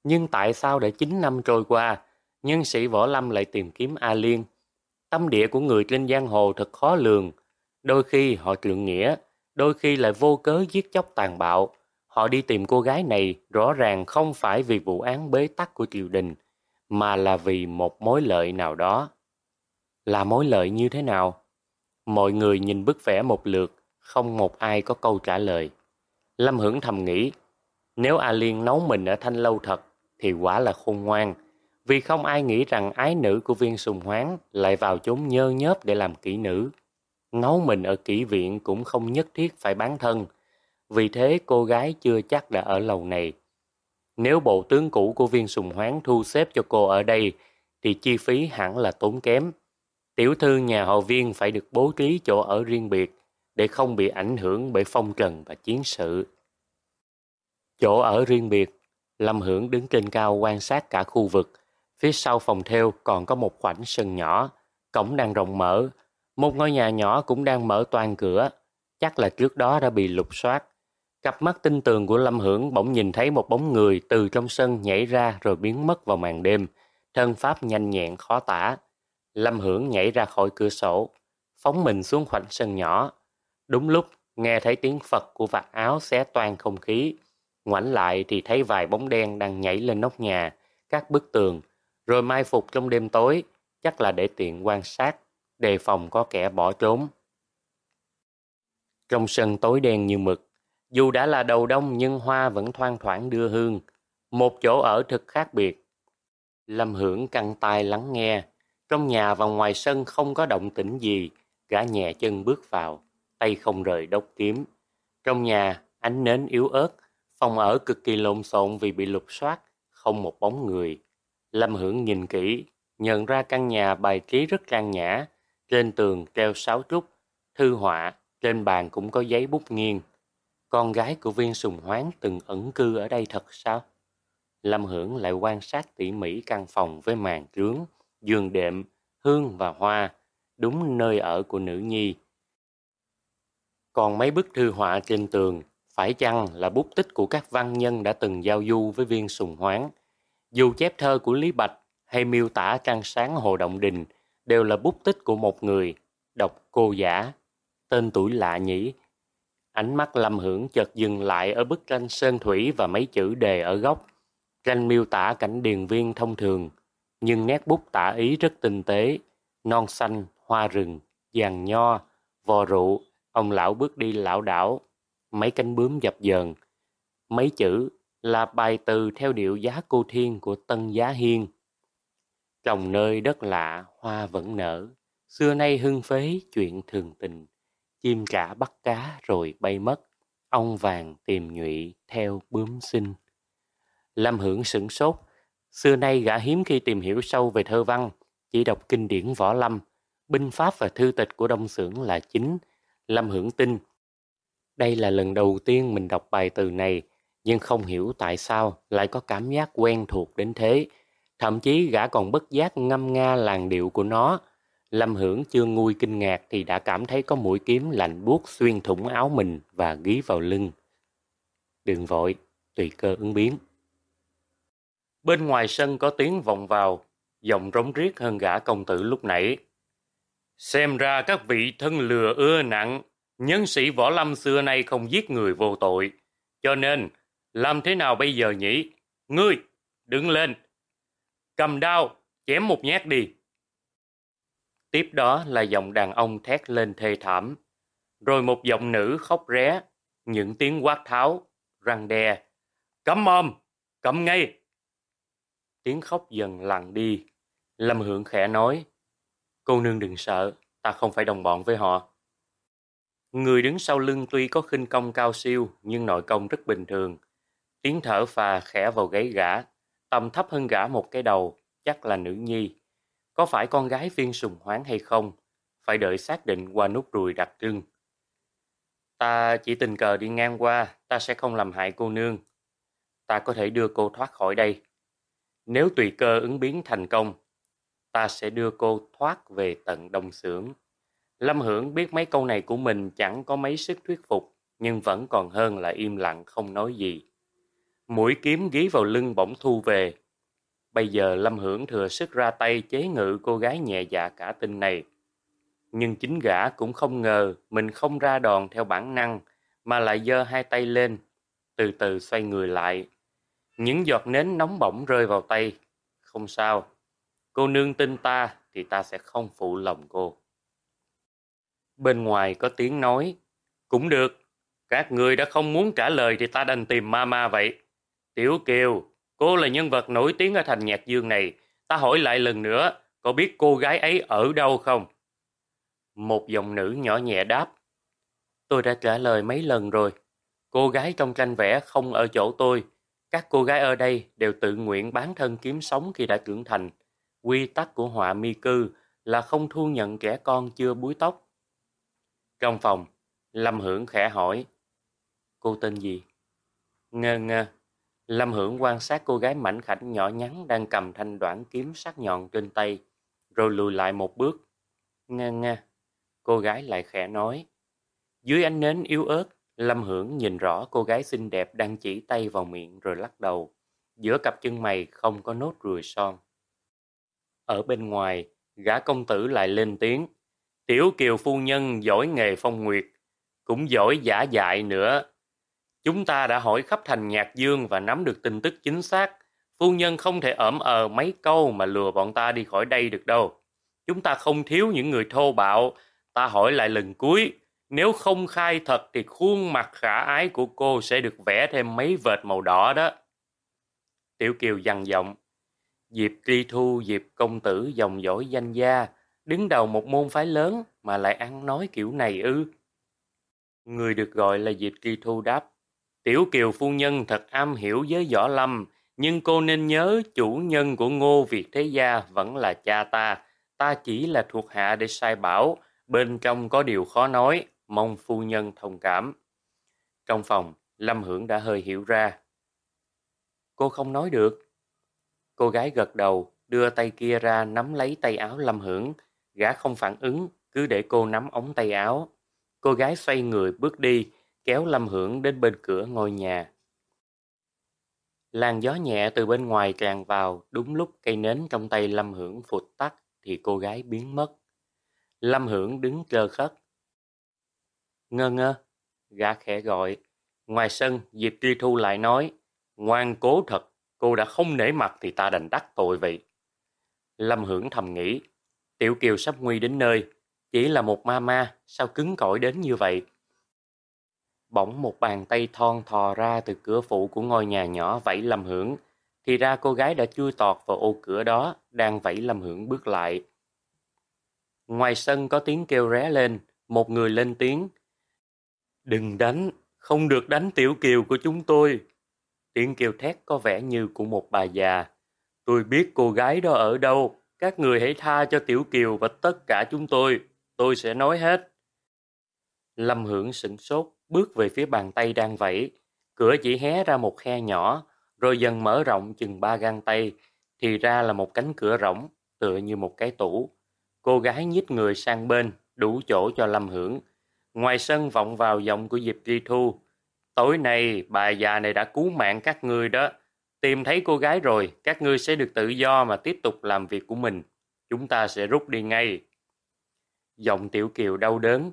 Nhưng tại sao đã 9 năm trôi qua, nhân sĩ Võ Lâm lại tìm kiếm A Liên? Tâm địa của người trên giang hồ thật khó lường. Đôi khi họ trượng nghĩa, đôi khi lại vô cớ giết chóc tàn bạo. Họ đi tìm cô gái này rõ ràng không phải vì vụ án bế tắc của triều đình, mà là vì một mối lợi nào đó. Là mối lợi như thế nào? Mọi người nhìn bức vẽ một lượt, không một ai có câu trả lời. Lâm Hưởng thầm nghĩ, nếu A Liên nấu mình ở Thanh Lâu thật, thì quả là khôn ngoan. Vì không ai nghĩ rằng ái nữ của viên sùng hoáng lại vào chốn nhơ nhớp để làm kỹ nữ. Nấu mình ở kỹ viện cũng không nhất thiết phải bán thân. Vì thế cô gái chưa chắc đã ở lầu này. Nếu bộ tướng cũ của viên sùng hoáng thu xếp cho cô ở đây, thì chi phí hẳn là tốn kém. Tiểu thư nhà họ viên phải được bố trí chỗ ở riêng biệt để không bị ảnh hưởng bởi phong trần và chiến sự. Chỗ ở riêng biệt, Lâm Hưởng đứng trên cao quan sát cả khu vực. Phía sau phòng theo còn có một khoảnh sân nhỏ, cổng đang rộng mở. Một ngôi nhà nhỏ cũng đang mở toàn cửa, chắc là trước đó đã bị lục soát. Cặp mắt tinh tường của Lâm Hưởng bỗng nhìn thấy một bóng người từ trong sân nhảy ra rồi biến mất vào màn đêm. Thân pháp nhanh nhẹn khó tả. Lâm Hưởng nhảy ra khỏi cửa sổ, phóng mình xuống khoảnh sân nhỏ. Đúng lúc nghe thấy tiếng Phật của vạt áo xé toan không khí. Ngoảnh lại thì thấy vài bóng đen đang nhảy lên nóc nhà, các bức tường, rồi mai phục trong đêm tối, chắc là để tiện quan sát, đề phòng có kẻ bỏ trốn. Trong sân tối đen như mực, dù đã là đầu đông nhưng hoa vẫn thoang thoảng đưa hương, một chỗ ở thực khác biệt. Lâm Hưởng căng tai lắng nghe, trong nhà và ngoài sân không có động tĩnh gì, gã nhẹ chân bước vào, tay không rời đốc kiếm. Trong nhà, ánh nến yếu ớt, phòng ở cực kỳ lộn xộn vì bị lục soát, không một bóng người. Lâm Hưởng nhìn kỹ, nhận ra căn nhà bài trí rất trang nhã, trên tường treo sáo trúc, thư họa, trên bàn cũng có giấy bút nghiêng. Con gái của viên sùng hoáng từng ẩn cư ở đây thật sao? Lâm Hưởng lại quan sát tỉ mỉ căn phòng với màn trướng, giường đệm, hương và hoa, đúng nơi ở của nữ nhi. Còn mấy bức thư họa trên tường, phải chăng là bút tích của các văn nhân đã từng giao du với viên sùng hoáng? Dù chép thơ của Lý Bạch hay miêu tả trăng sáng Hồ Động Đình đều là bút tích của một người, đọc cô giả. Tên tuổi lạ nhỉ? Ánh mắt lâm hưởng chợt dừng lại ở bức tranh sơn thủy và mấy chữ đề ở góc. Tranh miêu tả cảnh điền viên thông thường, nhưng nét bút tả ý rất tinh tế, non xanh, hoa rừng, giàn nho, vò rượu, ông lão bước đi lão đảo, mấy cánh bướm dập dờn. Mấy chữ là bài từ theo điệu giá cô thiên của Tân Giá Hiên. Trồng nơi đất lạ, hoa vẫn nở, xưa nay hưng phế chuyện thường tình. Chim trả bắt cá rồi bay mất, ong vàng tìm nhụy theo bướm sinh. Lâm Hưởng sửng sốt, xưa nay gã hiếm khi tìm hiểu sâu về thơ văn, chỉ đọc kinh điển võ lâm, binh pháp và thư tịch của Đông Xưởng là chính. Lâm Hưởng tin đây là lần đầu tiên mình đọc bài từ này, nhưng không hiểu tại sao lại có cảm giác quen thuộc đến thế. Thậm chí gã còn bất giác ngâm nga làn điệu của nó. Lâm Hưởng chưa nguôi kinh ngạc thì đã cảm thấy có mũi kiếm lạnh buốt xuyên thủng áo mình và ghi vào lưng. Đừng vội, tùy cơ ứng biến. Bên ngoài sân có tiếng vọng vào, giọng rống riết hơn gã công tử lúc nãy. Xem ra các vị thân lừa ưa nặng, Nhân sĩ võ lâm xưa nay không giết người vô tội. Cho nên, làm thế nào bây giờ nhỉ? Ngươi, đứng lên. Cầm đao, chém một nhát đi. Tiếp đó là giọng đàn ông thét lên thê thảm. Rồi một giọng nữ khóc ré, những tiếng quát tháo, răng đe. Cấm mồm, cấm ngay. Tiếng khóc dần lặng đi. Lâm Hưởng khẽ nói. Cô nương đừng sợ, ta không phải đồng bọn với họ. Người đứng sau lưng tuy có khinh công cao siêu nhưng nội công rất bình thường. Tiếng thở phà khẽ vào gáy gã, tầm thấp hơn gã một cái đầu, chắc là nữ nhi. Có phải con gái viên sùng hoáng hay không? phải đợi xác định qua nút ruồi đặc trưng. Ta chỉ tình cờ đi ngang qua, ta sẽ không làm hại cô nương. Ta có thể đưa cô thoát khỏi đây. Nếu tùy cơ ứng biến thành công, ta sẽ đưa cô thoát về tận đông xưởng. Lâm Hưởng biết mấy câu này của mình chẳng có mấy sức thuyết phục, nhưng vẫn còn hơn là im lặng không nói gì. Mũi kiếm ghi vào lưng bỗng thu về. Bây giờ Lâm Hưởng thừa sức ra tay chế ngự cô gái nhẹ dạ cả tin này. Nhưng chính gã cũng không ngờ mình không ra đòn theo bản năng, mà lại giơ hai tay lên, từ từ xoay người lại. Những giọt nến nóng bỏng rơi vào tay. Không sao, cô nương tin ta thì ta sẽ không phụ lòng cô. Bên ngoài có tiếng nói, cũng được, các người đã không muốn trả lời thì ta đành tìm Mama vậy. Tiểu Kiều, cô là nhân vật nổi tiếng ở thành nhạc dương này. Ta hỏi lại lần nữa, có biết cô gái ấy ở đâu không? Một giọng nữ nhỏ nhẹ đáp. Tôi đã trả lời mấy lần rồi. Cô gái trong tranh vẽ không ở chỗ tôi. Các cô gái ở đây đều tự nguyện bán thân kiếm sống khi đã trưởng thành. Quy tắc của họa mi cư là không thu nhận kẻ con chưa búi tóc. Trong phòng, Lâm Hưởng khẽ hỏi. Cô tên gì? Ngơ ngơ. Lâm Hưởng quan sát cô gái mảnh khảnh nhỏ nhắn đang cầm thanh đoạn kiếm sắc nhọn trên tay, rồi lùi lại một bước. Nga nga, Cô gái lại khẽ nói. Dưới ánh nến yếu ớt, Lâm Hưởng nhìn rõ cô gái xinh đẹp đang chỉ tay vào miệng rồi lắc đầu. Giữa cặp chân mày không có nốt ruồi son. Ở bên ngoài, gã công tử lại lên tiếng. Tiểu Kiều phu nhân giỏi nghề phong nguyệt, cũng giỏi giả dại nữa. Chúng ta đã hỏi khắp thành nhạc dương và nắm được tin tức chính xác. Phu nhân không thể ẩm ờ mấy câu mà lừa bọn ta đi khỏi đây được đâu. Chúng ta không thiếu những người thô bạo. Ta hỏi lại lần cuối, nếu không khai thật thì khuôn mặt khả ái của cô sẽ được vẽ thêm mấy vệt màu đỏ đó. Tiểu Kiều dằn giọng. Diệp Tri Thu, Diệp Công Tử dòng dõi danh gia, đứng đầu một môn phái lớn mà lại ăn nói kiểu này ư. Người được gọi là Diệp Tri Thu đáp. Tiểu Kiều phu nhân thật am hiểu với võ lâm, nhưng cô nên nhớ chủ nhân của Ngô Việt Thế Gia vẫn là cha ta. Ta chỉ là thuộc hạ để sai bảo, bên trong có điều khó nói, mong phu nhân thông cảm. Trong phòng, Lâm Hưởng đã hơi hiểu ra. Cô không nói được. Cô gái gật đầu, đưa tay kia ra nắm lấy tay áo Lâm Hưởng. Gã không phản ứng, cứ để cô nắm ống tay áo. Cô gái xoay người bước đi, kéo Lâm Hưởng đến bên cửa ngôi nhà. Làn gió nhẹ từ bên ngoài tràn vào, đúng lúc cây nến trong tay Lâm Hưởng phụt tắt thì cô gái biến mất. Lâm Hưởng đứng trơ khất. Ngơ ngơ, gã khẽ gọi. Ngoài sân, Diệp Tri Thu lại nói, ngoan cố thật, cô đã không nể mặt thì ta đành đắc tội vậy. Lâm Hưởng thầm nghĩ, Tiểu Kiều sắp nguy đến nơi, chỉ là một ma ma, sao cứng cỏi đến như vậy? Bỗng một bàn tay thon thò ra từ cửa phụ của ngôi nhà nhỏ vẫy lầm Hưởng. Thì ra cô gái đã chui tọt vào ô cửa đó, đang vẫy lầm Hưởng bước lại. Ngoài sân có tiếng kêu ré lên, một người lên tiếng. Đừng đánh, không được đánh tiểu kiều của chúng tôi. Tiếng kêu thét có vẻ như của một bà già. Tôi biết cô gái đó ở đâu, các người hãy tha cho tiểu kiều và tất cả chúng tôi, tôi sẽ nói hết. Lâm Hưởng sửng sốt, bước về phía bàn tay đang vẫy. Cửa chỉ hé ra một khe nhỏ, rồi dần mở rộng chừng ba gang tay, thì ra là một cánh cửa rỗng, tựa như một cái tủ. Cô gái nhích người sang bên, đủ chỗ cho Lâm Hưởng. Ngoài sân vọng vào giọng của Diệp di Thu. Tối nay, bà già này đã cứu mạng các ngươi đó. Tìm thấy cô gái rồi, các ngươi sẽ được tự do mà tiếp tục làm việc của mình. Chúng ta sẽ rút đi ngay. Giọng Tiểu Kiều đau đớn.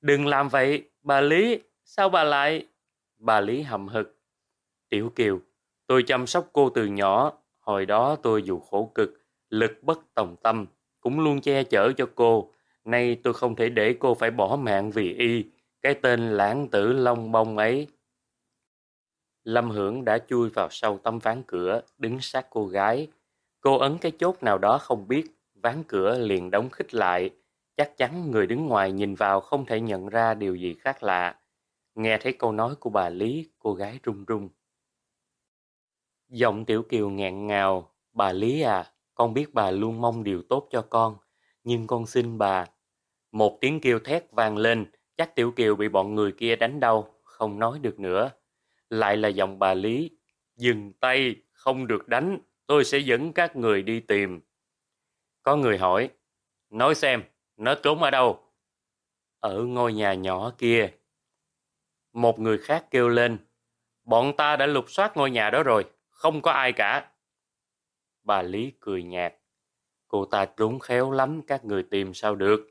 Đừng làm vậy, bà Lý, Sao bà lại? Bà Lý hầm hực. Tiểu Kiều, tôi chăm sóc cô từ nhỏ. Hồi đó tôi dù khổ cực, lực bất tòng tâm, cũng luôn che chở cho cô. Nay tôi không thể để cô phải bỏ mạng vì y, cái tên lãng tử long bông ấy. Lâm Hưởng đã chui vào sau tấm ván cửa, đứng sát cô gái. Cô ấn cái chốt nào đó không biết, ván cửa liền đóng khích lại. Chắc chắn người đứng ngoài nhìn vào không thể nhận ra điều gì khác lạ. Nghe thấy câu nói của bà Lý, cô gái run run. Giọng Tiểu Kiều nghẹn ngào, bà Lý à, con biết bà luôn mong điều tốt cho con, nhưng con xin bà, Một tiếng kêu thét vang lên, chắc Tiểu Kiều bị bọn người kia đánh đau, không nói được nữa. Lại là giọng bà Lý, dừng tay, không được đánh, tôi sẽ dẫn các người đi tìm. Có người hỏi, nói xem, nó trốn ở đâu? Ở ngôi nhà nhỏ kia. Một người khác kêu lên, bọn ta đã lục soát ngôi nhà đó rồi, không có ai cả. Bà Lý cười nhạt, cô ta trúng khéo lắm các người tìm sao được.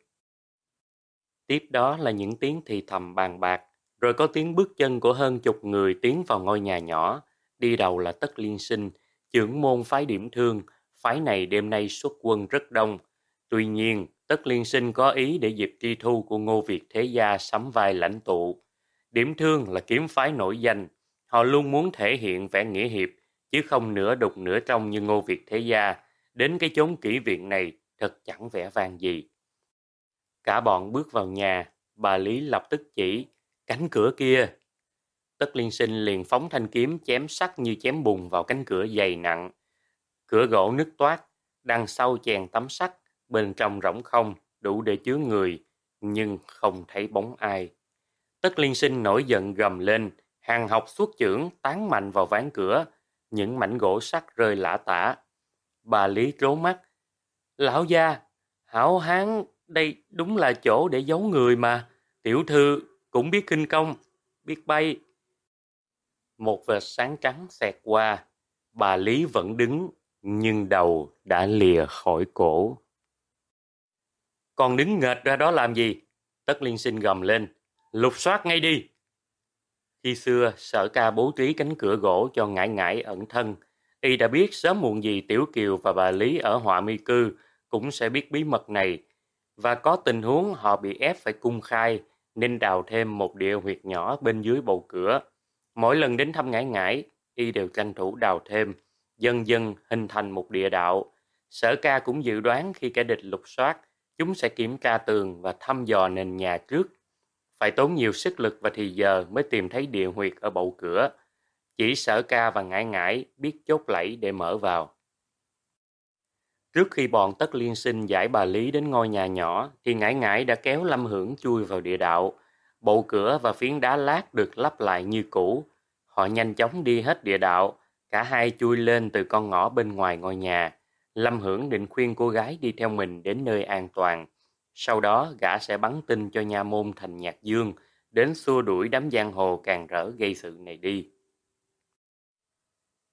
Tiếp đó là những tiếng thì thầm bàn bạc, rồi có tiếng bước chân của hơn chục người tiến vào ngôi nhà nhỏ. Đi đầu là Tất Liên Sinh, trưởng môn phái điểm thương, phái này đêm nay xuất quân rất đông. Tuy nhiên, Tất Liên Sinh có ý để dịp tri thu của Ngô Việt Thế Gia sắm vai lãnh tụ. Điểm thương là kiếm phái nổi danh, họ luôn muốn thể hiện vẻ nghĩa hiệp, chứ không nửa đục nửa trong như Ngô Việt Thế Gia. Đến cái chốn kỹ viện này thật chẳng vẻ vang gì. Cả bọn bước vào nhà, bà Lý lập tức chỉ, cánh cửa kia. Tất liên sinh liền phóng thanh kiếm chém sắc như chém bùn vào cánh cửa dày nặng. Cửa gỗ nứt toát, đằng sau chèn tấm sắt, bên trong rỗng không, đủ để chứa người, nhưng không thấy bóng ai. Tất liên sinh nổi giận gầm lên, hàng học xuất trưởng tán mạnh vào ván cửa, những mảnh gỗ sắt rơi lả tả. Bà Lý trốn mắt. Lão gia, hảo hán đây đúng là chỗ để giấu người mà. Tiểu thư cũng biết kinh công, biết bay. Một vệt sáng trắng xẹt qua, bà Lý vẫn đứng, nhưng đầu đã lìa khỏi cổ. Còn đứng nghệt ra đó làm gì? Tất liên sinh gầm lên, lục soát ngay đi. Khi xưa, sở ca bố trí cánh cửa gỗ cho ngải ngải ẩn thân. Y đã biết sớm muộn gì Tiểu Kiều và bà Lý ở họa mi cư cũng sẽ biết bí mật này và có tình huống họ bị ép phải cung khai nên đào thêm một địa huyệt nhỏ bên dưới bầu cửa. Mỗi lần đến thăm ngải ngải, y đều tranh thủ đào thêm, dần dần hình thành một địa đạo. Sở ca cũng dự đoán khi kẻ địch lục soát, chúng sẽ kiểm tra tường và thăm dò nền nhà trước. Phải tốn nhiều sức lực và thì giờ mới tìm thấy địa huyệt ở bầu cửa. Chỉ sở ca và ngải ngải biết chốt lẫy để mở vào. Trước khi bọn tất liên sinh giải bà Lý đến ngôi nhà nhỏ, thì ngải ngải đã kéo Lâm Hưởng chui vào địa đạo. Bậu cửa và phiến đá lát được lắp lại như cũ. Họ nhanh chóng đi hết địa đạo, cả hai chui lên từ con ngõ bên ngoài ngôi nhà. Lâm Hưởng định khuyên cô gái đi theo mình đến nơi an toàn. Sau đó gã sẽ bắn tin cho nha môn thành nhạc dương, đến xua đuổi đám giang hồ càng rỡ gây sự này đi.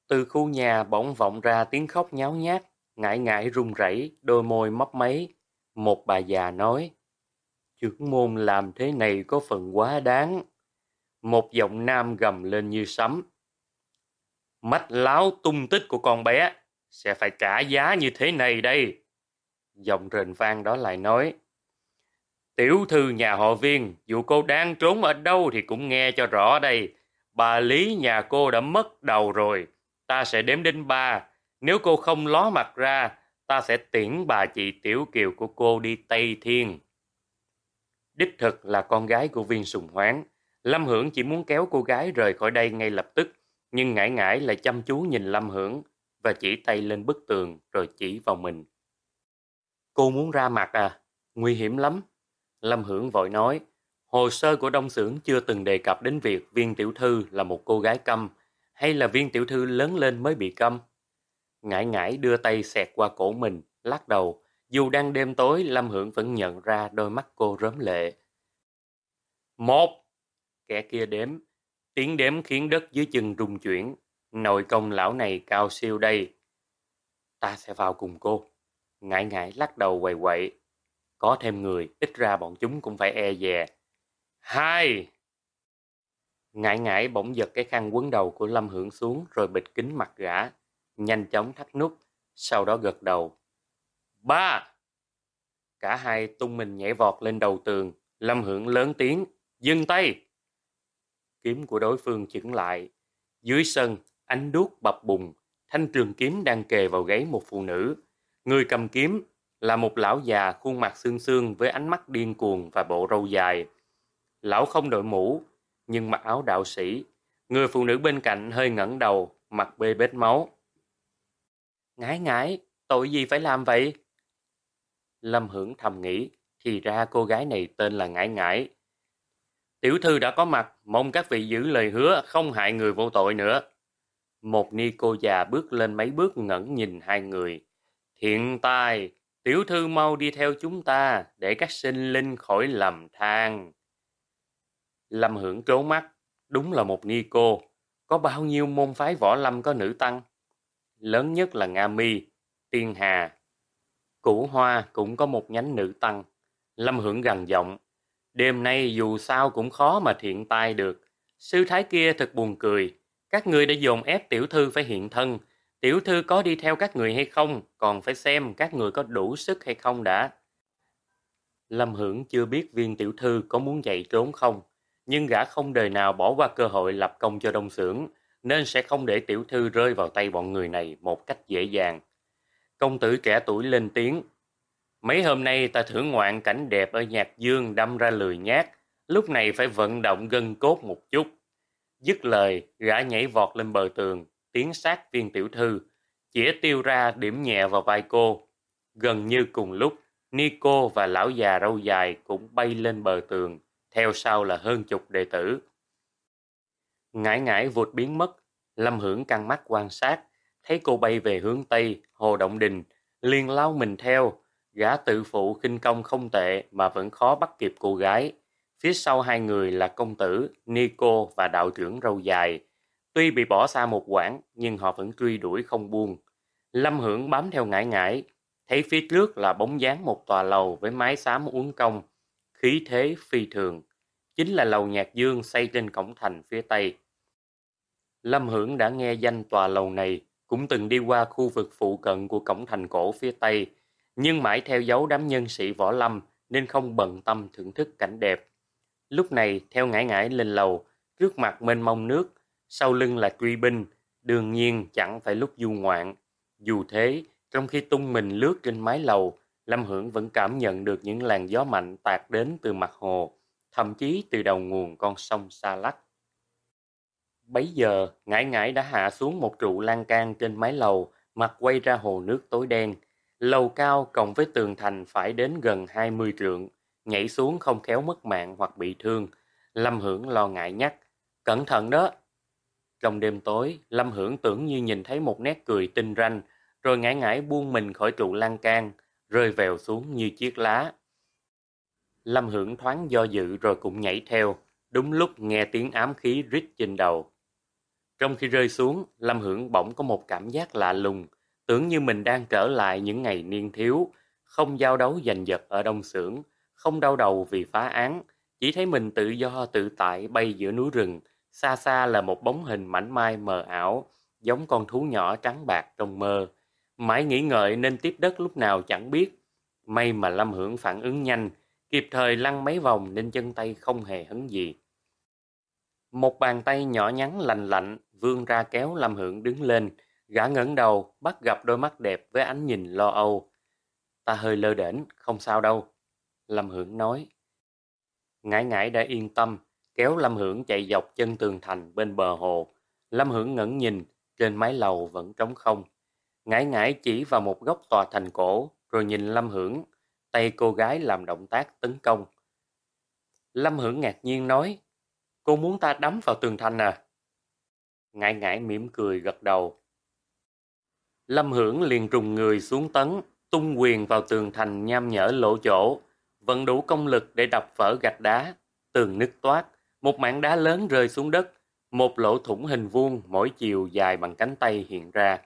Từ khu nhà bỗng vọng ra tiếng khóc nháo nhác, ngại ngại run rẩy, đôi môi mấp máy. Một bà già nói, trưởng môn làm thế này có phần quá đáng. Một giọng nam gầm lên như sấm. Mách láo tung tích của con bé sẽ phải trả giá như thế này đây. Giọng rền vang đó lại nói, Tiểu thư nhà họ viên, dù cô đang trốn ở đâu thì cũng nghe cho rõ đây. Bà Lý nhà cô đã mất đầu rồi. Ta sẽ đếm đến ba, nếu cô không ló mặt ra, ta sẽ tiễn bà chị Tiểu Kiều của cô đi Tây Thiên. Đích thực là con gái của viên sùng hoáng. Lâm Hưởng chỉ muốn kéo cô gái rời khỏi đây ngay lập tức, nhưng ngãi ngãi lại chăm chú nhìn Lâm Hưởng và chỉ tay lên bức tường rồi chỉ vào mình. Cô muốn ra mặt à? Nguy hiểm lắm. Lâm Hưởng vội nói, hồ sơ của Đông Xưởng chưa từng đề cập đến việc viên tiểu thư là một cô gái câm, hay là viên tiểu thư lớn lên mới bị câm. Ngải ngải đưa tay xẹt qua cổ mình, lắc đầu. Dù đang đêm tối, Lâm Hưởng vẫn nhận ra đôi mắt cô rớm lệ. Một! Kẻ kia đếm. Tiếng đếm khiến đất dưới chân rung chuyển. Nội công lão này cao siêu đây. Ta sẽ vào cùng cô. Ngại ngại lắc đầu quậy quậy. Có thêm người, ít ra bọn chúng cũng phải e dè. Hai! Ngại ngại bỗng giật cái khăn quấn đầu của Lâm Hưởng xuống rồi bịt kính mặt gã nhanh chóng thắt nút, sau đó gật đầu. Ba! Cả hai tung mình nhảy vọt lên đầu tường, Lâm Hưởng lớn tiếng, dừng tay! Kiếm của đối phương chững lại. Dưới sân, ánh đuốc bập bùng, thanh trường kiếm đang kề vào gáy một phụ nữ. Người cầm kiếm là một lão già khuôn mặt xương xương với ánh mắt điên cuồng và bộ râu dài. Lão không đội mũ, nhưng mặc áo đạo sĩ. Người phụ nữ bên cạnh hơi ngẩng đầu, mặt bê bết máu. Ngái ngái, tội gì phải làm vậy? Lâm Hưởng thầm nghĩ, Thì ra cô gái này tên là Ngải Ngải. Tiểu thư đã có mặt, mong các vị giữ lời hứa không hại người vô tội nữa. Một ni cô già bước lên mấy bước ngẩn nhìn hai người. Thiện tai, tiểu thư mau đi theo chúng ta để các sinh linh khỏi lầm than. Lâm hưởng trố mắt, đúng là một ni cô. Có bao nhiêu môn phái võ lâm có nữ tăng? Lớn nhất là Nga Mi, Tiên Hà. Củ Hoa cũng có một nhánh nữ tăng. Lâm hưởng gằn giọng. Đêm nay dù sao cũng khó mà thiện tai được. Sư thái kia thật buồn cười. Các người đã dồn ép tiểu thư phải hiện thân. Tiểu thư có đi theo các người hay không, còn phải xem các người có đủ sức hay không đã. Lâm Hưởng chưa biết viên tiểu thư có muốn chạy trốn không, nhưng gã không đời nào bỏ qua cơ hội lập công cho đông xưởng, nên sẽ không để tiểu thư rơi vào tay bọn người này một cách dễ dàng. Công tử trẻ tuổi lên tiếng. Mấy hôm nay ta thưởng ngoạn cảnh đẹp ở nhạc dương đâm ra lười nhát, lúc này phải vận động gân cốt một chút. Dứt lời, gã nhảy vọt lên bờ tường, tiến sát viên tiểu thư, chĩa tiêu ra điểm nhẹ vào vai cô. Gần như cùng lúc, Nico và lão già râu dài cũng bay lên bờ tường, theo sau là hơn chục đệ tử. Ngải ngải vụt biến mất, Lâm Hưởng căng mắt quan sát, thấy cô bay về hướng Tây, Hồ Động Đình, liền lao mình theo, gã tự phụ khinh công không tệ mà vẫn khó bắt kịp cô gái. Phía sau hai người là công tử, Nico và đạo trưởng râu dài. Tuy bị bỏ xa một quãng, nhưng họ vẫn truy đuổi không buông. Lâm Hưởng bám theo ngải ngải, thấy phía trước là bóng dáng một tòa lầu với mái xám uốn cong, khí thế phi thường. Chính là lầu nhạc dương xây trên cổng thành phía tây. Lâm Hưởng đã nghe danh tòa lầu này, cũng từng đi qua khu vực phụ cận của cổng thành cổ phía tây, nhưng mãi theo dấu đám nhân sĩ võ lâm nên không bận tâm thưởng thức cảnh đẹp. Lúc này, theo ngải ngải lên lầu, trước mặt mênh mông nước, sau lưng là truy binh, đương nhiên chẳng phải lúc du ngoạn. Dù thế, trong khi tung mình lướt trên mái lầu, Lâm Hưởng vẫn cảm nhận được những làn gió mạnh tạt đến từ mặt hồ, thậm chí từ đầu nguồn con sông xa lắc. Bấy giờ, ngải ngải đã hạ xuống một trụ lan can trên mái lầu, mặt quay ra hồ nước tối đen. Lầu cao cộng với tường thành phải đến gần 20 trượng, nhảy xuống không khéo mất mạng hoặc bị thương. Lâm Hưởng lo ngại nhắc, cẩn thận đó. Trong đêm tối, Lâm Hưởng tưởng như nhìn thấy một nét cười tinh ranh, rồi ngãi ngãi buông mình khỏi trụ lan can, rơi vèo xuống như chiếc lá. Lâm Hưởng thoáng do dự rồi cũng nhảy theo, đúng lúc nghe tiếng ám khí rít trên đầu. Trong khi rơi xuống, Lâm Hưởng bỗng có một cảm giác lạ lùng, tưởng như mình đang trở lại những ngày niên thiếu, không giao đấu giành giật ở đông xưởng, không đau đầu vì phá án, chỉ thấy mình tự do tự tại bay giữa núi rừng, xa xa là một bóng hình mảnh mai mờ ảo, giống con thú nhỏ trắng bạc trong mơ. Mãi nghĩ ngợi nên tiếp đất lúc nào chẳng biết. May mà Lâm Hưởng phản ứng nhanh, kịp thời lăn mấy vòng nên chân tay không hề hấn gì. Một bàn tay nhỏ nhắn lành lạnh vươn ra kéo Lâm Hưởng đứng lên, gã ngẩng đầu, bắt gặp đôi mắt đẹp với ánh nhìn lo âu. Ta hơi lơ đễnh, không sao đâu. Lâm Hưởng nói. Ngãi ngãi đã yên tâm, kéo Lâm Hưởng chạy dọc chân tường thành bên bờ hồ. Lâm Hưởng ngẩn nhìn, trên mái lầu vẫn trống không. Ngải ngải chỉ vào một góc tòa thành cổ, rồi nhìn Lâm Hưởng, tay cô gái làm động tác tấn công. Lâm Hưởng ngạc nhiên nói, cô muốn ta đấm vào tường thành à? Ngãi ngãi mỉm cười gật đầu. Lâm Hưởng liền trùng người xuống tấn, tung quyền vào tường thành nham nhở lỗ chỗ, vẫn đủ công lực để đập vỡ gạch đá, tường nứt toát, một mảng đá lớn rơi xuống đất, một lỗ thủng hình vuông mỗi chiều dài bằng cánh tay hiện ra.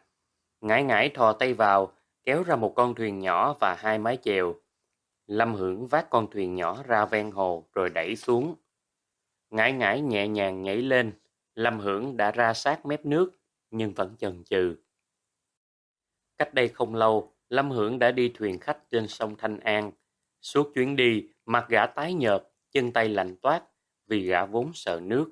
Ngải ngải thò tay vào, kéo ra một con thuyền nhỏ và hai mái chèo. Lâm Hưởng vác con thuyền nhỏ ra ven hồ rồi đẩy xuống. Ngải ngải nhẹ nhàng nhảy lên, Lâm Hưởng đã ra sát mép nước, nhưng vẫn chần chừ. Cách đây không lâu, Lâm Hưởng đã đi thuyền khách trên sông Thanh An. Suốt chuyến đi, mặt gã tái nhợt, chân tay lạnh toát, vì gã vốn sợ nước.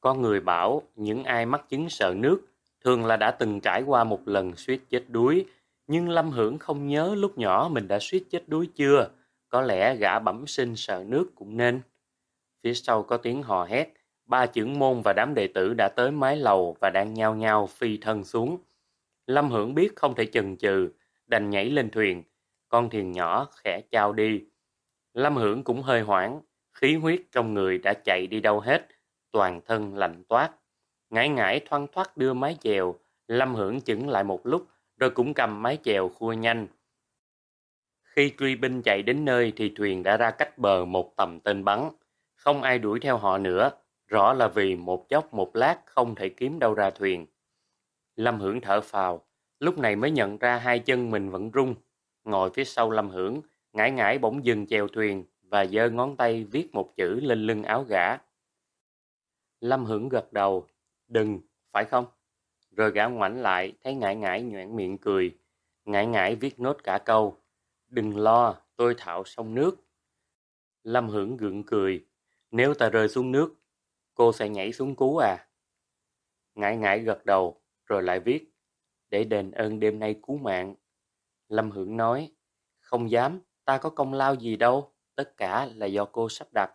Có người bảo những ai mắc chứng sợ nước thường là đã từng trải qua một lần suýt chết đuối, nhưng Lâm Hưởng không nhớ lúc nhỏ mình đã suýt chết đuối chưa. Có lẽ gã bẩm sinh sợ nước cũng nên. Phía sau có tiếng hò hét, ba trưởng môn và đám đệ tử đã tới mái lầu và đang nhao nhao phi thân xuống. Lâm Hưởng biết không thể chần chừ, đành nhảy lên thuyền. Con thuyền nhỏ khẽ trao đi. Lâm Hưởng cũng hơi hoảng, khí huyết trong người đã chạy đi đâu hết, toàn thân lạnh toát. Ngải ngải thoăn thoát đưa mái chèo, Lâm Hưởng chững lại một lúc, rồi cũng cầm mái chèo khua nhanh. Khi truy binh chạy đến nơi thì thuyền đã ra cách bờ một tầm tên bắn. Không ai đuổi theo họ nữa, rõ là vì một chốc một lát không thể kiếm đâu ra thuyền. Lâm Hưởng thở phào, lúc này mới nhận ra hai chân mình vẫn rung. Ngồi phía sau Lâm Hưởng, ngải ngải bỗng dừng chèo thuyền và giơ ngón tay viết một chữ lên lưng áo gã. Lâm Hưởng gật đầu, đừng, phải không? Rồi gã ngoảnh lại, thấy ngại ngại nhoảng miệng cười. ngại ngại viết nốt cả câu, đừng lo, tôi thạo sông nước. Lâm Hưởng gượng cười, nếu ta rơi xuống nước, cô sẽ nhảy xuống cứu à? ngại ngại gật đầu, rồi lại viết, để đền ơn đêm nay cứu mạng. Lâm Hưởng nói, không dám, ta có công lao gì đâu, tất cả là do cô sắp đặt.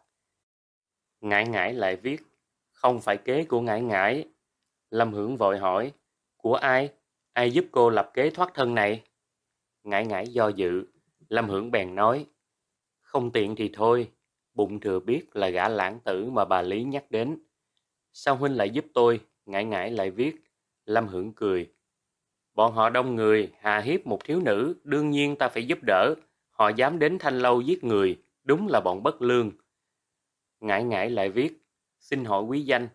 Ngải ngải lại viết, không phải kế của ngải ngải. Lâm Hưởng vội hỏi, của ai? Ai giúp cô lập kế thoát thân này? Ngải ngải do dự, Lâm Hưởng bèn nói, không tiện thì thôi, bụng thừa biết là gã lãng tử mà bà Lý nhắc đến. Sao huynh lại giúp tôi? Ngải ngải lại viết, Lâm Hưởng cười. Bọn họ đông người, hà hiếp một thiếu nữ, đương nhiên ta phải giúp đỡ. Họ dám đến thanh lâu giết người, đúng là bọn bất lương. Ngải ngải lại viết, xin hỏi quý danh.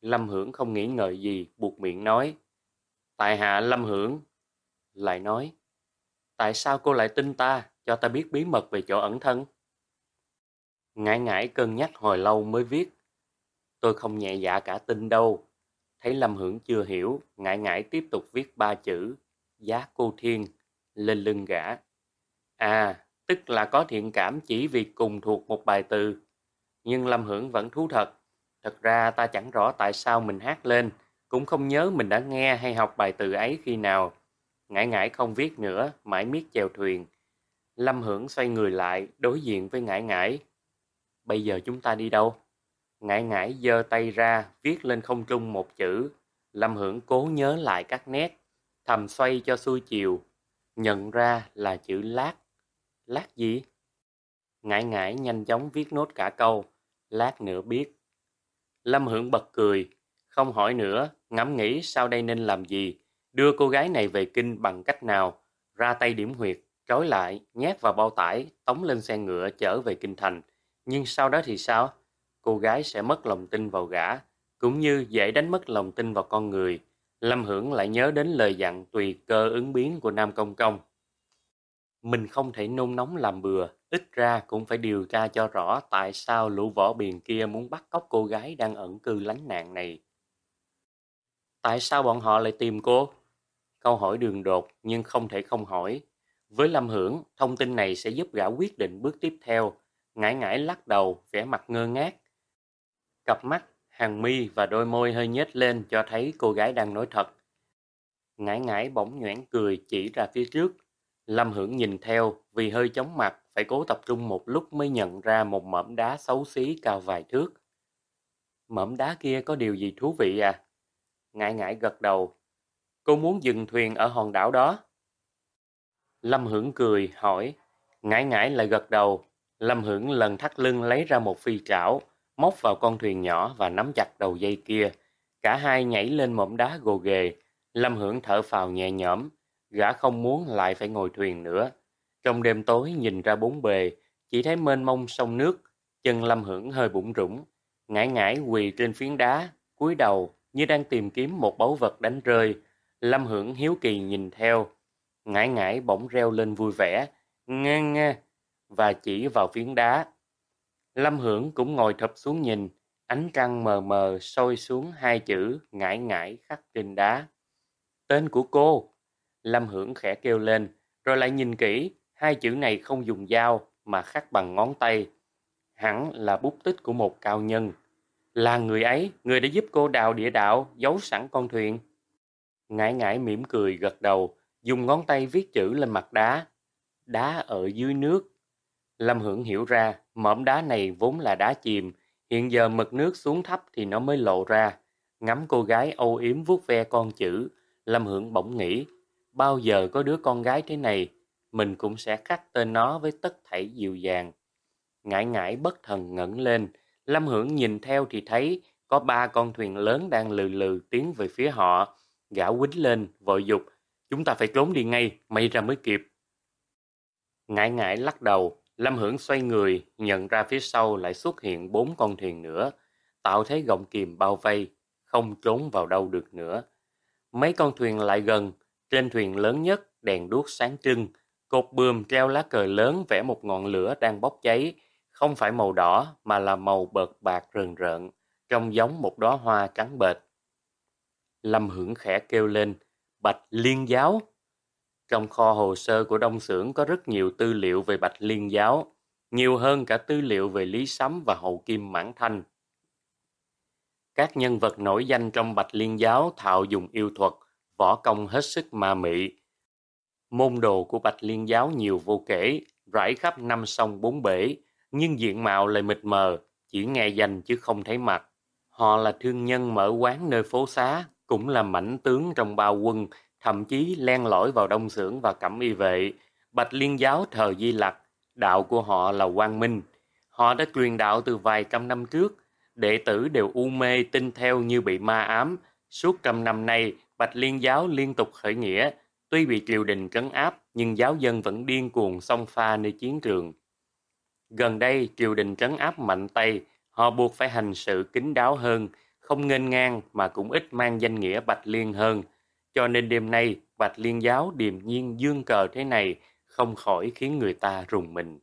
Lâm Hưởng không nghĩ ngợi gì, buộc miệng nói. Tại hạ Lâm Hưởng. Lại nói, tại sao cô lại tin ta, cho ta biết bí mật về chỗ ẩn thân? Ngải ngải cân nhắc hồi lâu mới viết. Tôi không nhẹ dạ cả tin đâu. Thấy Lâm Hưởng chưa hiểu, ngại ngại tiếp tục viết ba chữ, giá cô thiên, lên lưng gã. À, tức là có thiện cảm chỉ vì cùng thuộc một bài từ. Nhưng Lâm Hưởng vẫn thú thật. Thật ra ta chẳng rõ tại sao mình hát lên, cũng không nhớ mình đã nghe hay học bài từ ấy khi nào. Ngại ngại không viết nữa, mãi miết chèo thuyền. Lâm Hưởng xoay người lại, đối diện với ngãi ngãi. Bây giờ chúng ta đi đâu? Ngãi ngãi giơ tay ra, viết lên không trung một chữ. Lâm Hưởng cố nhớ lại các nét, thầm xoay cho xuôi chiều. Nhận ra là chữ lát. Lát gì? Ngải ngải nhanh chóng viết nốt cả câu. Lát nữa biết. Lâm Hưởng bật cười, không hỏi nữa, ngẫm nghĩ sau đây nên làm gì, đưa cô gái này về kinh bằng cách nào, ra tay điểm huyệt, trói lại, nhét vào bao tải, tống lên xe ngựa chở về kinh thành. Nhưng sau đó thì sao? cô gái sẽ mất lòng tin vào gã, cũng như dễ đánh mất lòng tin vào con người. Lâm Hưởng lại nhớ đến lời dặn tùy cơ ứng biến của Nam Công Công. Mình không thể nôn nóng làm bừa, ít ra cũng phải điều tra cho rõ tại sao lũ võ biền kia muốn bắt cóc cô gái đang ẩn cư lánh nạn này. Tại sao bọn họ lại tìm cô? Câu hỏi đường đột nhưng không thể không hỏi. Với Lâm Hưởng, thông tin này sẽ giúp gã quyết định bước tiếp theo. Ngãi ngãi lắc đầu, vẻ mặt ngơ ngác. Cặp mắt, hàng mi và đôi môi hơi nhếch lên cho thấy cô gái đang nói thật. Ngãi ngãi bỗng nhoảng cười chỉ ra phía trước. Lâm Hưởng nhìn theo vì hơi chóng mặt phải cố tập trung một lúc mới nhận ra một mỏm đá xấu xí cao vài thước. Mỏm đá kia có điều gì thú vị à? Ngại ngại gật đầu. Cô muốn dừng thuyền ở hòn đảo đó. Lâm Hưởng cười, hỏi. Ngại ngãi lại gật đầu. Lâm Hưởng lần thắt lưng lấy ra một phi trảo, móc vào con thuyền nhỏ và nắm chặt đầu dây kia. Cả hai nhảy lên mỏm đá gồ ghề. Lâm Hưởng thở phào nhẹ nhõm, gã không muốn lại phải ngồi thuyền nữa. Trong đêm tối nhìn ra bốn bề, chỉ thấy mênh mông sông nước, chân Lâm Hưởng hơi bụng rũng, ngải ngải quỳ trên phiến đá, cúi đầu như đang tìm kiếm một báu vật đánh rơi. Lâm Hưởng hiếu kỳ nhìn theo, ngải ngải bỗng reo lên vui vẻ, nghe nghe, và chỉ vào phiến đá. Lâm Hưởng cũng ngồi thập xuống nhìn, ánh trăng mờ mờ soi xuống hai chữ ngải ngải khắc trên đá. Tên của cô! Lâm Hưởng khẽ kêu lên, rồi lại nhìn kỹ, hai chữ này không dùng dao mà khắc bằng ngón tay. Hẳn là bút tích của một cao nhân. Là người ấy, người đã giúp cô đào địa đạo, giấu sẵn con thuyền. Ngải ngải mỉm cười gật đầu, dùng ngón tay viết chữ lên mặt đá. Đá ở dưới nước, Lâm Hưởng hiểu ra, mỏm đá này vốn là đá chìm, hiện giờ mực nước xuống thấp thì nó mới lộ ra. Ngắm cô gái âu yếm vuốt ve con chữ, Lâm Hưởng bỗng nghĩ, bao giờ có đứa con gái thế này, mình cũng sẽ khắc tên nó với tất thảy dịu dàng. Ngãi ngãi bất thần ngẩng lên, Lâm Hưởng nhìn theo thì thấy có ba con thuyền lớn đang lừ lừ tiến về phía họ. Gã quýnh lên, vội dục. Chúng ta phải trốn đi ngay, may ra mới kịp. Ngãi ngãi lắc đầu, Lâm Hưởng xoay người, nhận ra phía sau lại xuất hiện bốn con thuyền nữa, tạo thế gọng kìm bao vây, không trốn vào đâu được nữa. Mấy con thuyền lại gần, trên thuyền lớn nhất, đèn đuốc sáng trưng, cột bươm treo lá cờ lớn vẽ một ngọn lửa đang bốc cháy, không phải màu đỏ mà là màu bợt bạc rờn rợn, trông giống một đóa hoa trắng bệt. Lâm Hưởng khẽ kêu lên, Bạch Liên Giáo. Trong kho hồ sơ của Đông Xưởng có rất nhiều tư liệu về Bạch Liên Giáo, nhiều hơn cả tư liệu về Lý sấm và Hậu Kim Mãn Thanh. Các nhân vật nổi danh trong Bạch Liên Giáo thạo dùng yêu thuật, võ công hết sức ma mị. Môn đồ của Bạch Liên Giáo nhiều vô kể, rải khắp năm sông bốn bể, nhưng diện mạo lại mịt mờ, chỉ nghe danh chứ không thấy mặt. Họ là thương nhân mở quán nơi phố xá, cũng là mảnh tướng trong bao quân, thậm chí len lỏi vào đông xưởng và cẩm y vệ. Bạch Liên giáo thờ Di Lặc, đạo của họ là quang minh. Họ đã truyền đạo từ vài trăm năm trước, đệ tử đều u mê tin theo như bị ma ám. Suốt trăm năm nay, Bạch Liên giáo liên tục khởi nghĩa, tuy bị triều đình trấn áp, nhưng giáo dân vẫn điên cuồng xông pha nơi chiến trường. Gần đây, triều đình trấn áp mạnh tay, họ buộc phải hành sự kín đáo hơn, không nghênh ngang mà cũng ít mang danh nghĩa Bạch Liên hơn. Cho nên đêm nay, Bạch Liên giáo điềm nhiên dương cờ thế này không khỏi khiến người ta rùng mình.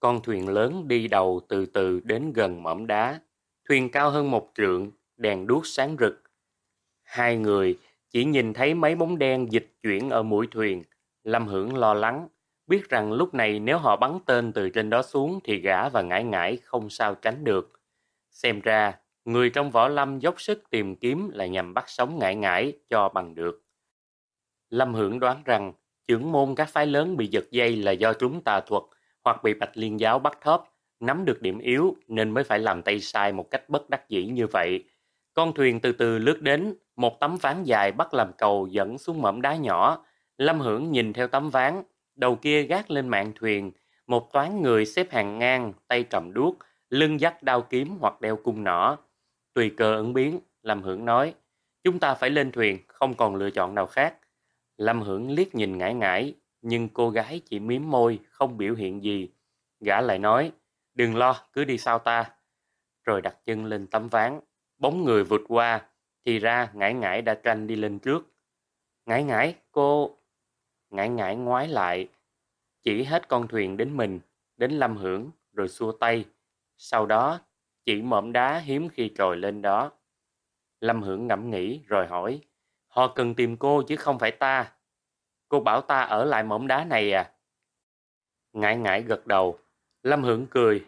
Con thuyền lớn đi đầu từ từ đến gần mỏm đá. Thuyền cao hơn một trượng, đèn đuốc sáng rực. Hai người chỉ nhìn thấy mấy bóng đen dịch chuyển ở mũi thuyền. Lâm Hưởng lo lắng, biết rằng lúc này nếu họ bắn tên từ trên đó xuống thì gã và ngải ngải không sao tránh được. Xem ra, người trong võ lâm dốc sức tìm kiếm là nhằm bắt sống ngải ngải cho bằng được. Lâm Hưởng đoán rằng trưởng môn các phái lớn bị giật dây là do chúng tà thuật hoặc bị bạch liên giáo bắt thóp, nắm được điểm yếu nên mới phải làm tay sai một cách bất đắc dĩ như vậy. Con thuyền từ từ lướt đến, một tấm ván dài bắt làm cầu dẫn xuống mỏm đá nhỏ. Lâm Hưởng nhìn theo tấm ván, đầu kia gác lên mạng thuyền, một toán người xếp hàng ngang, tay cầm đuốc, lưng dắt đao kiếm hoặc đeo cung nỏ. Tùy cơ ứng biến, Lâm Hưởng nói, chúng ta phải lên thuyền, không còn lựa chọn nào khác. Lâm Hưởng liếc nhìn ngãi ngãi, nhưng cô gái chỉ miếm môi, không biểu hiện gì. Gã lại nói, đừng lo, cứ đi sau ta. Rồi đặt chân lên tấm ván, bóng người vượt qua, thì ra ngải ngải đã tranh đi lên trước. Ngải ngải, cô ngải ngải ngoái lại, chỉ hết con thuyền đến mình, đến Lâm Hưởng, rồi xua tay. Sau đó, chỉ mỏm đá hiếm khi trồi lên đó. Lâm Hưởng ngẫm nghĩ rồi hỏi, họ cần tìm cô chứ không phải ta. Cô bảo ta ở lại mỏm đá này à? ngải ngải gật đầu, Lâm Hưởng cười.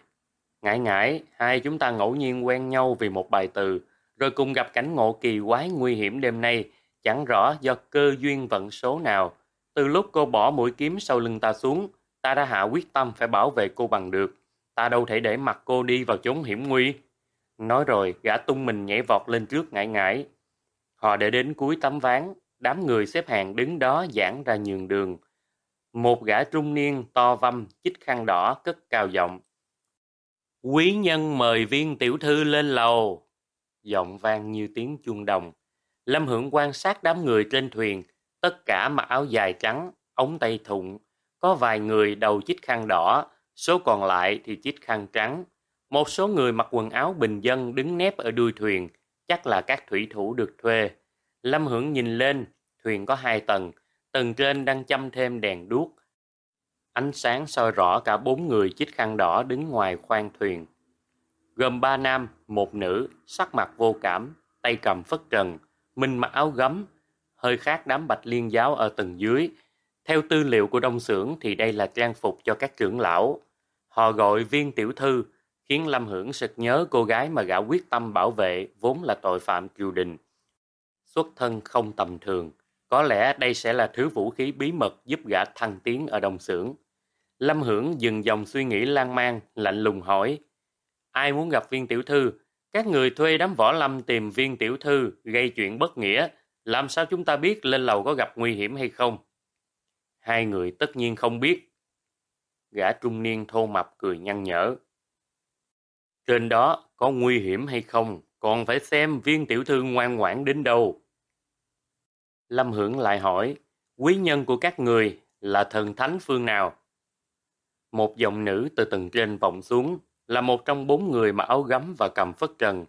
ngải ngải hai chúng ta ngẫu nhiên quen nhau vì một bài từ, rồi cùng gặp cảnh ngộ kỳ quái nguy hiểm đêm nay, chẳng rõ do cơ duyên vận số nào từ lúc cô bỏ mũi kiếm sau lưng ta xuống, ta đã hạ quyết tâm phải bảo vệ cô bằng được. Ta đâu thể để mặc cô đi vào chốn hiểm nguy. Nói rồi, gã tung mình nhảy vọt lên trước ngại ngại Họ để đến cuối tấm ván, đám người xếp hàng đứng đó giãn ra nhường đường. Một gã trung niên to văm, chích khăn đỏ, cất cao giọng. Quý nhân mời viên tiểu thư lên lầu. Giọng vang như tiếng chuông đồng. Lâm Hưởng quan sát đám người trên thuyền, Tất cả mặc áo dài trắng, ống tay thụng, có vài người đầu chích khăn đỏ, số còn lại thì chích khăn trắng. Một số người mặc quần áo bình dân đứng nép ở đuôi thuyền, chắc là các thủy thủ được thuê. Lâm Hưởng nhìn lên, thuyền có hai tầng, tầng trên đang châm thêm đèn đuốc. Ánh sáng soi rõ cả bốn người chích khăn đỏ đứng ngoài khoang thuyền. Gồm ba nam, một nữ, sắc mặt vô cảm, tay cầm phất trần, mình mặc áo gấm, hơi khác đám bạch liên giáo ở tầng dưới. Theo tư liệu của Đông Xưởng thì đây là trang phục cho các trưởng lão. Họ gọi viên tiểu thư, khiến Lâm Hưởng sực nhớ cô gái mà gã quyết tâm bảo vệ vốn là tội phạm triều đình. Xuất thân không tầm thường, có lẽ đây sẽ là thứ vũ khí bí mật giúp gã thăng tiến ở Đông Xưởng. Lâm Hưởng dừng dòng suy nghĩ lan man, lạnh lùng hỏi. Ai muốn gặp viên tiểu thư? Các người thuê đám võ lâm tìm viên tiểu thư, gây chuyện bất nghĩa, làm sao chúng ta biết lên lầu có gặp nguy hiểm hay không? hai người tất nhiên không biết. Gã trung niên thô mập cười nhăn nhở. Trên đó có nguy hiểm hay không, còn phải xem viên tiểu thư ngoan ngoãn đến đâu. Lâm Hưởng lại hỏi, quý nhân của các người là thần thánh phương nào? Một giọng nữ từ tầng trên vọng xuống, là một trong bốn người mặc áo gấm và cầm phất trần.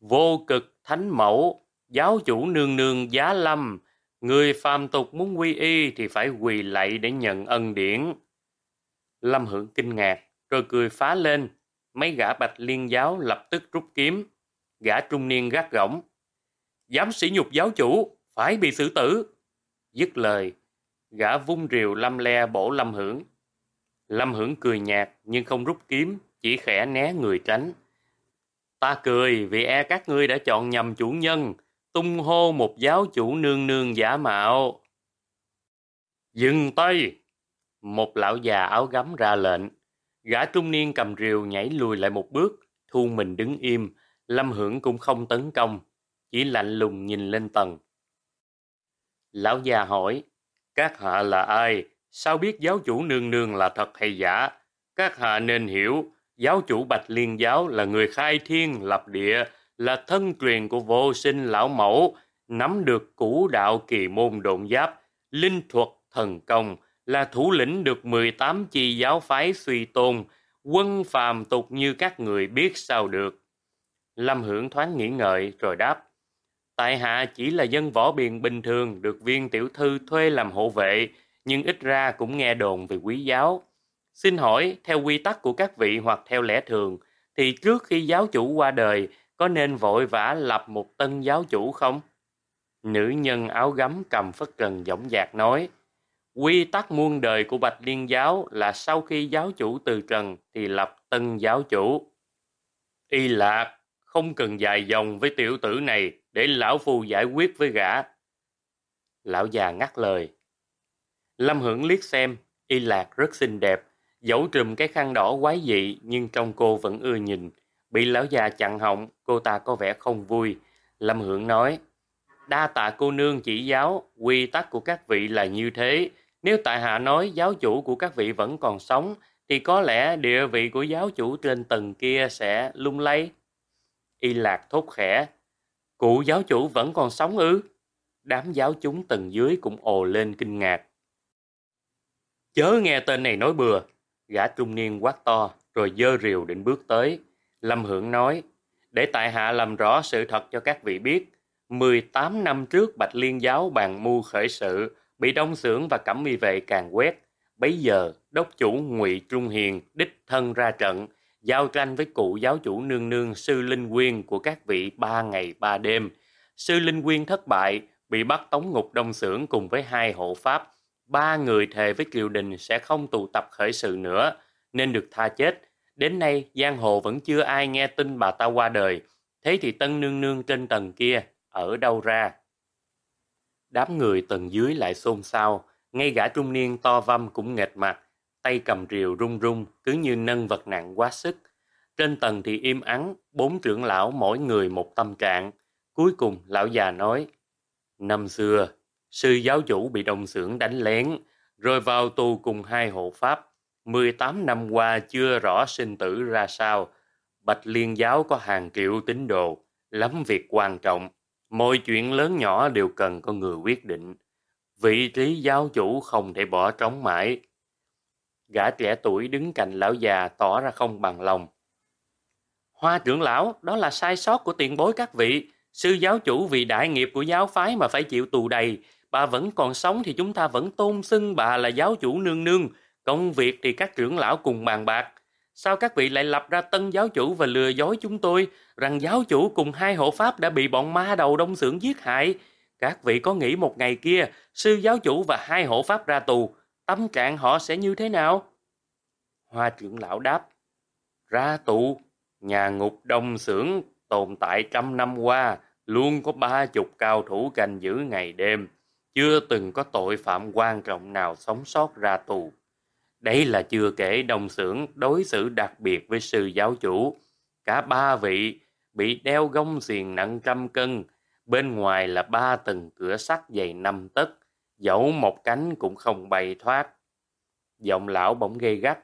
Vô cực thánh mẫu, giáo chủ nương nương giá lâm, người phàm tục muốn quy y thì phải quỳ lạy để nhận ân điển. Lâm Hưởng kinh ngạc, rồi cười phá lên, mấy gã bạch liên giáo lập tức rút kiếm. Gã trung niên gắt gỏng. Dám sỉ nhục giáo chủ, phải bị xử tử. Dứt lời, gã vung rìu lâm le bổ Lâm Hưởng. Lâm Hưởng cười nhạt nhưng không rút kiếm, chỉ khẽ né người tránh. Ta cười vì e các ngươi đã chọn nhầm chủ nhân, tung hô một giáo chủ nương nương giả mạo. Dừng tay! Một lão già áo gấm ra lệnh. Gã trung niên cầm rìu nhảy lùi lại một bước, thu mình đứng im. Lâm Hưởng cũng không tấn công, chỉ lạnh lùng nhìn lên tầng. Lão già hỏi, các hạ là ai? Sao biết giáo chủ nương nương là thật hay giả? Các hạ nên hiểu, giáo chủ Bạch Liên Giáo là người khai thiên lập địa, là thân truyền của vô sinh lão mẫu, nắm được củ đạo kỳ môn độn giáp, linh thuật thần công, là thủ lĩnh được 18 chi giáo phái suy tôn, quân phàm tục như các người biết sao được. Lâm Hưởng thoáng nghĩ ngợi rồi đáp, Tại hạ chỉ là dân võ biền bình thường được viên tiểu thư thuê làm hộ vệ, nhưng ít ra cũng nghe đồn về quý giáo. Xin hỏi, theo quy tắc của các vị hoặc theo lẽ thường, thì trước khi giáo chủ qua đời, có nên vội vã lập một tân giáo chủ không? Nữ nhân áo gấm cầm phất trần dõng dạc nói, quy tắc muôn đời của Bạch Liên giáo là sau khi giáo chủ từ trần thì lập tân giáo chủ. Y lạc, không cần dài dòng với tiểu tử này để lão phu giải quyết với gã. Lão già ngắt lời. Lâm Hưởng liếc xem, y lạc rất xinh đẹp, dẫu trùm cái khăn đỏ quái dị nhưng trong cô vẫn ưa nhìn. Bị lão già chặn họng, cô ta có vẻ không vui. Lâm Hưởng nói, đa tạ cô nương chỉ giáo, quy tắc của các vị là như thế. Nếu tại hạ nói giáo chủ của các vị vẫn còn sống, thì có lẽ địa vị của giáo chủ trên tầng kia sẽ lung lay. Y lạc thốt khẽ, cụ giáo chủ vẫn còn sống ư? Đám giáo chúng tầng dưới cũng ồ lên kinh ngạc. Chớ nghe tên này nói bừa, gã trung niên quát to, rồi dơ rìu định bước tới. Lâm Hưởng nói, để tại hạ làm rõ sự thật cho các vị biết. 18 năm trước Bạch Liên giáo bàn mưu khởi sự, bị Đông Xưởng và Cẩm Mi Vệ càng quét. Bấy giờ, đốc chủ Ngụy Trung Hiền đích thân ra trận, giao tranh với cụ giáo chủ nương nương Sư Linh Quyên của các vị ba ngày ba đêm. Sư Linh Quyên thất bại, bị bắt tống ngục Đông Xưởng cùng với hai hộ pháp. Ba người thề với triều đình sẽ không tụ tập khởi sự nữa, nên được tha chết. Đến nay, giang hồ vẫn chưa ai nghe tin bà ta qua đời. Thế thì tân nương nương trên tầng kia, ở đâu ra? Đám người tầng dưới lại xôn xao, ngay gã trung niên to văm cũng nghệt mặt, tay cầm rìu rung rung, cứ như nâng vật nặng quá sức. Trên tầng thì im ắng, bốn trưởng lão mỗi người một tâm trạng. Cuối cùng lão già nói, Năm xưa, sư giáo chủ bị đồng xưởng đánh lén, rồi vào tù cùng hai hộ pháp. 18 năm qua chưa rõ sinh tử ra sao. Bạch Liên giáo có hàng triệu tín đồ, lắm việc quan trọng. Mọi chuyện lớn nhỏ đều cần có người quyết định. Vị trí giáo chủ không thể bỏ trống mãi. Gã trẻ tuổi đứng cạnh lão già tỏ ra không bằng lòng. Hoa trưởng lão, đó là sai sót của tiền bối các vị. Sư giáo chủ vì đại nghiệp của giáo phái mà phải chịu tù đầy. Bà vẫn còn sống thì chúng ta vẫn tôn xưng bà là giáo chủ nương nương. Công việc thì các trưởng lão cùng bàn bạc. Sao các vị lại lập ra tân giáo chủ và lừa dối chúng tôi rằng giáo chủ cùng hai hộ pháp đã bị bọn ma đầu đông xưởng giết hại? Các vị có nghĩ một ngày kia, sư giáo chủ và hai hộ pháp ra tù, tâm trạng họ sẽ như thế nào? Hoa trưởng lão đáp, ra tù, nhà ngục đông xưởng tồn tại trăm năm qua, luôn có ba chục cao thủ canh giữ ngày đêm, chưa từng có tội phạm quan trọng nào sống sót ra tù. Đây là chưa kể đồng xưởng đối xử đặc biệt với sư giáo chủ. Cả ba vị bị đeo gông xiềng nặng trăm cân, bên ngoài là ba tầng cửa sắt dày năm tấc, dẫu một cánh cũng không bay thoát. Giọng lão bỗng gây gắt.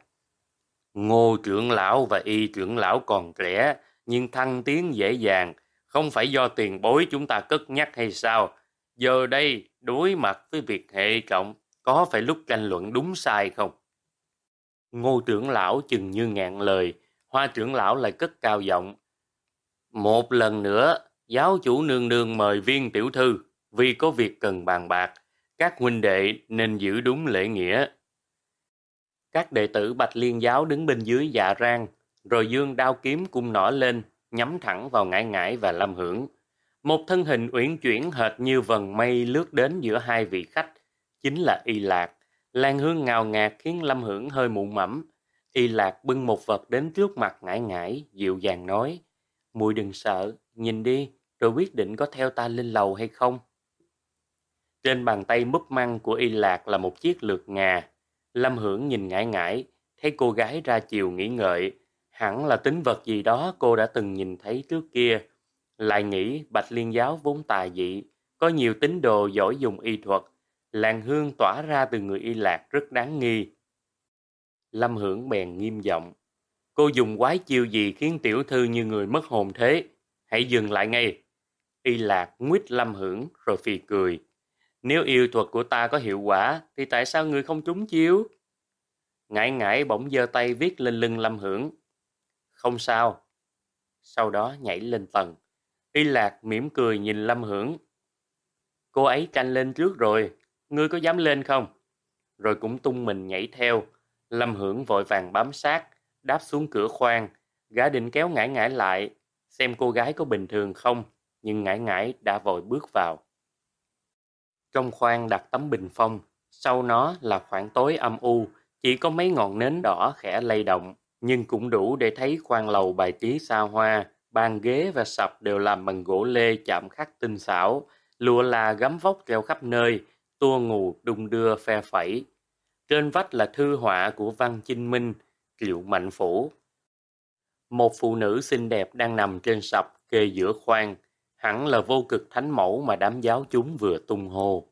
Ngô trưởng lão và y trưởng lão còn trẻ, nhưng thăng tiến dễ dàng, không phải do tiền bối chúng ta cất nhắc hay sao? Giờ đây, đối mặt với việc hệ trọng, có phải lúc tranh luận đúng sai không? Ngô trưởng lão chừng như ngạn lời, hoa trưởng lão lại cất cao giọng. Một lần nữa, giáo chủ nương nương mời viên tiểu thư, vì có việc cần bàn bạc, các huynh đệ nên giữ đúng lễ nghĩa. Các đệ tử Bạch Liên giáo đứng bên dưới dạ rang, rồi dương đao kiếm cung nỏ lên, nhắm thẳng vào ngải ngải và lâm hưởng. Một thân hình uyển chuyển hệt như vần mây lướt đến giữa hai vị khách, chính là Y Lạc. Lan hương ngào ngạt khiến Lâm Hưởng hơi mụ mẫm. Y Lạc bưng một vật đến trước mặt ngải ngải, dịu dàng nói, Mùi đừng sợ, nhìn đi, rồi quyết định có theo ta lên lầu hay không. Trên bàn tay múp măng của Y Lạc là một chiếc lược ngà. Lâm Hưởng nhìn ngải ngải, thấy cô gái ra chiều nghĩ ngợi, hẳn là tính vật gì đó cô đã từng nhìn thấy trước kia. Lại nghĩ Bạch Liên giáo vốn tài dị, có nhiều tín đồ giỏi dùng y thuật, làn hương tỏa ra từ người y lạc rất đáng nghi. Lâm Hưởng bèn nghiêm giọng, cô dùng quái chiêu gì khiến tiểu thư như người mất hồn thế? Hãy dừng lại ngay. Y lạc nguyết Lâm Hưởng rồi phì cười. Nếu yêu thuật của ta có hiệu quả, thì tại sao người không trúng chiếu? Ngãi ngãi bỗng giơ tay viết lên lưng Lâm Hưởng. Không sao. Sau đó nhảy lên tầng. Y Lạc mỉm cười nhìn Lâm Hưởng. Cô ấy canh lên trước rồi, ngươi có dám lên không? Rồi cũng tung mình nhảy theo. Lâm Hưởng vội vàng bám sát, đáp xuống cửa khoang. Gã định kéo ngải ngải lại, xem cô gái có bình thường không, nhưng ngải ngải đã vội bước vào. Trong khoang đặt tấm bình phong, sau nó là khoảng tối âm u, chỉ có mấy ngọn nến đỏ khẽ lay động, nhưng cũng đủ để thấy khoang lầu bài trí xa hoa, bàn ghế và sập đều làm bằng gỗ lê chạm khắc tinh xảo, lụa là gấm vóc treo khắp nơi, tua ngủ đung đưa phe phẩy. Trên vách là thư họa của Văn Chinh Minh, Triệu Mạnh Phủ. Một phụ nữ xinh đẹp đang nằm trên sập kê giữa khoang, hẳn là vô cực thánh mẫu mà đám giáo chúng vừa tung hô.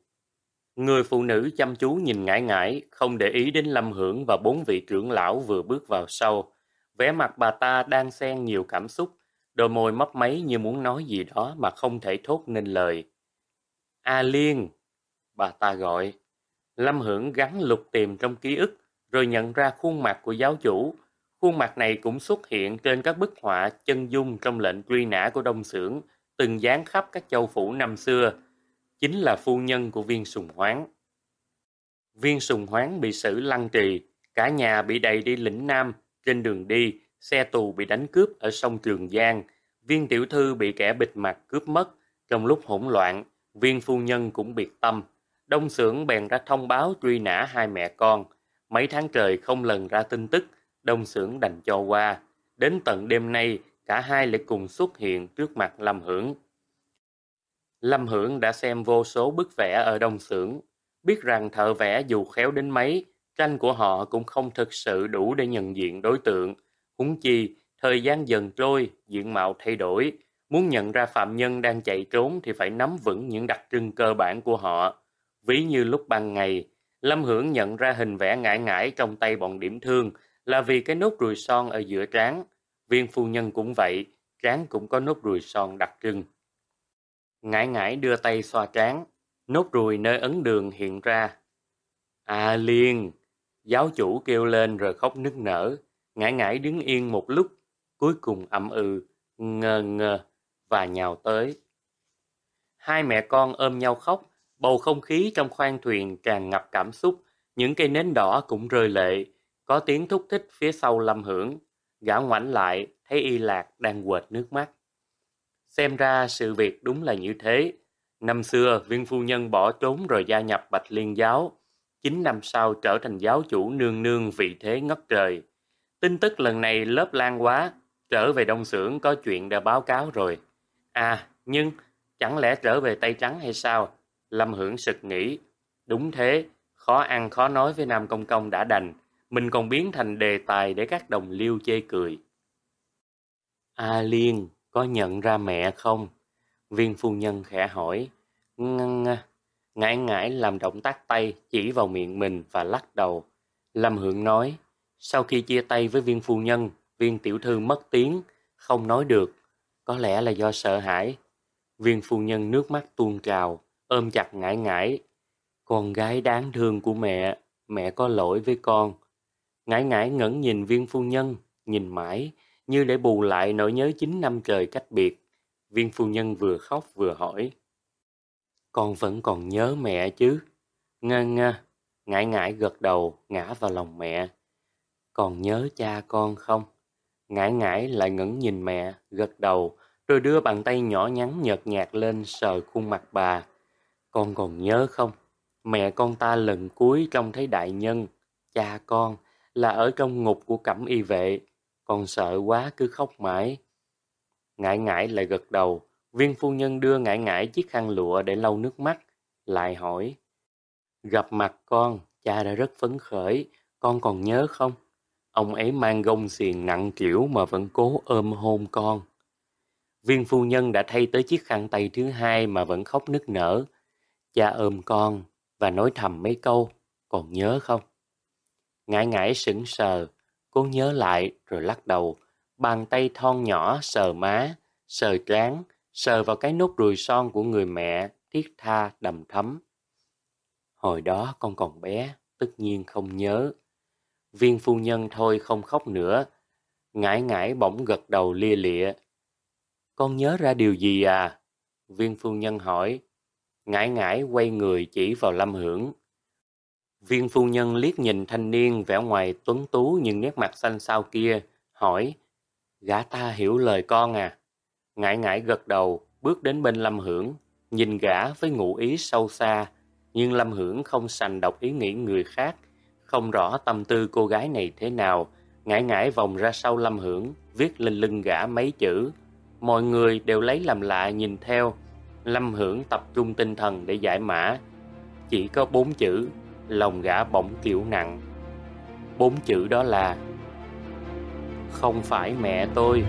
Người phụ nữ chăm chú nhìn ngãi ngãi, không để ý đến Lâm Hưởng và bốn vị trưởng lão vừa bước vào sau. Vẻ mặt bà ta đang xen nhiều cảm xúc, đôi môi mấp máy như muốn nói gì đó mà không thể thốt nên lời. A Liên! Bà ta gọi. Lâm Hưởng gắn lục tìm trong ký ức, rồi nhận ra khuôn mặt của giáo chủ. Khuôn mặt này cũng xuất hiện trên các bức họa chân dung trong lệnh truy nã của Đông Sưởng, từng dán khắp các châu phủ năm xưa, chính là phu nhân của viên sùng hoáng. Viên sùng hoáng bị xử lăng trì, cả nhà bị đầy đi lĩnh Nam, trên đường đi, xe tù bị đánh cướp ở sông Trường Giang, viên tiểu thư bị kẻ bịt mặt cướp mất, trong lúc hỗn loạn, viên phu nhân cũng biệt tâm. Đông xưởng bèn ra thông báo truy nã hai mẹ con. Mấy tháng trời không lần ra tin tức, đông xưởng đành cho qua. Đến tận đêm nay, cả hai lại cùng xuất hiện trước mặt Lâm Hưởng. Lâm Hưởng đã xem vô số bức vẽ ở Đông Xưởng, biết rằng thợ vẽ dù khéo đến mấy, tranh của họ cũng không thực sự đủ để nhận diện đối tượng. Húng chi, thời gian dần trôi, diện mạo thay đổi. Muốn nhận ra phạm nhân đang chạy trốn thì phải nắm vững những đặc trưng cơ bản của họ. Ví như lúc ban ngày, Lâm Hưởng nhận ra hình vẽ ngải ngãi trong tay bọn điểm thương là vì cái nốt ruồi son ở giữa trán. Viên phu nhân cũng vậy, trán cũng có nốt ruồi son đặc trưng. Ngãi ngãi đưa tay xoa trán, nốt ruồi nơi ấn đường hiện ra. À Liên, giáo chủ kêu lên rồi khóc nức nở ngãi ngãi đứng yên một lúc, cuối cùng ậm ừ, ngờ ngờ và nhào tới. Hai mẹ con ôm nhau khóc, bầu không khí trong khoang thuyền tràn ngập cảm xúc, những cây nến đỏ cũng rơi lệ, có tiếng thúc thích phía sau lâm hưởng. Gã ngoảnh lại, thấy y lạc đang quệt nước mắt. Xem ra sự việc đúng là như thế. Năm xưa, viên phu nhân bỏ trốn rồi gia nhập Bạch Liên giáo. Chín năm sau trở thành giáo chủ nương nương vị thế ngất trời. Tin tức lần này lớp lan quá, trở về đông xưởng có chuyện đã báo cáo rồi. À, nhưng chẳng lẽ trở về tay trắng hay sao? Lâm Hưởng sực nghĩ. Đúng thế, khó ăn khó nói với Nam Công Công đã đành. Mình còn biến thành đề tài để các đồng liêu chê cười. A Liên, có nhận ra mẹ không? Viên phu nhân khẽ hỏi. Ngân, Ngãi ngãi làm động tác tay chỉ vào miệng mình và lắc đầu. Lâm Hưởng nói, sau khi chia tay với viên phu nhân, viên tiểu thư mất tiếng, không nói được. Có lẽ là do sợ hãi. Viên phu nhân nước mắt tuôn trào, ôm chặt ngãi ngãi. Con gái đáng thương của mẹ, mẹ có lỗi với con. Ngãi ngãi ngẩn nhìn viên phu nhân, nhìn mãi, như để bù lại nỗi nhớ chín năm trời cách biệt. Viên phu nhân vừa khóc vừa hỏi. Con vẫn còn nhớ mẹ chứ? Ngơ ngơ, ngại ngại gật đầu, ngã vào lòng mẹ. Còn nhớ cha con không? Ngãi ngãi lại ngẩng nhìn mẹ, gật đầu, rồi đưa bàn tay nhỏ nhắn nhợt nhạt lên sờ khuôn mặt bà. Con còn nhớ không? Mẹ con ta lần cuối trông thấy đại nhân, cha con, là ở trong ngục của cẩm y vệ. Con sợ quá cứ khóc mãi. Ngãi ngãi lại gật đầu, viên phu nhân đưa ngãi ngãi chiếc khăn lụa để lau nước mắt, lại hỏi. Gặp mặt con, cha đã rất phấn khởi, con còn nhớ không? Ông ấy mang gông xiềng nặng kiểu mà vẫn cố ôm hôn con. Viên phu nhân đã thay tới chiếc khăn tay thứ hai mà vẫn khóc nức nở. Cha ôm con và nói thầm mấy câu, còn nhớ không? Ngãi ngãi sững sờ, cố nhớ lại rồi lắc đầu, bàn tay thon nhỏ sờ má, sờ trán, sờ vào cái nốt ruồi son của người mẹ, thiết tha đầm thấm. Hồi đó con còn bé, tất nhiên không nhớ. Viên phu nhân thôi không khóc nữa. Ngãi ngãi bỗng gật đầu lia lịa. Con nhớ ra điều gì à? Viên phu nhân hỏi. Ngãi ngãi quay người chỉ vào Lâm Hưởng. Viên phu nhân liếc nhìn thanh niên vẻ ngoài tuấn tú nhưng nét mặt xanh xao kia, hỏi. Gã ta hiểu lời con à? Ngãi ngãi gật đầu, bước đến bên Lâm Hưởng, nhìn gã với ngụ ý sâu xa, nhưng Lâm Hưởng không sành đọc ý nghĩ người khác, không rõ tâm tư cô gái này thế nào, ngãi ngãi vòng ra sau Lâm Hưởng, viết lên lưng gã mấy chữ. Mọi người đều lấy làm lạ nhìn theo, Lâm Hưởng tập trung tinh thần để giải mã. Chỉ có bốn chữ, lòng gã bỗng kiểu nặng. Bốn chữ đó là Không phải mẹ tôi.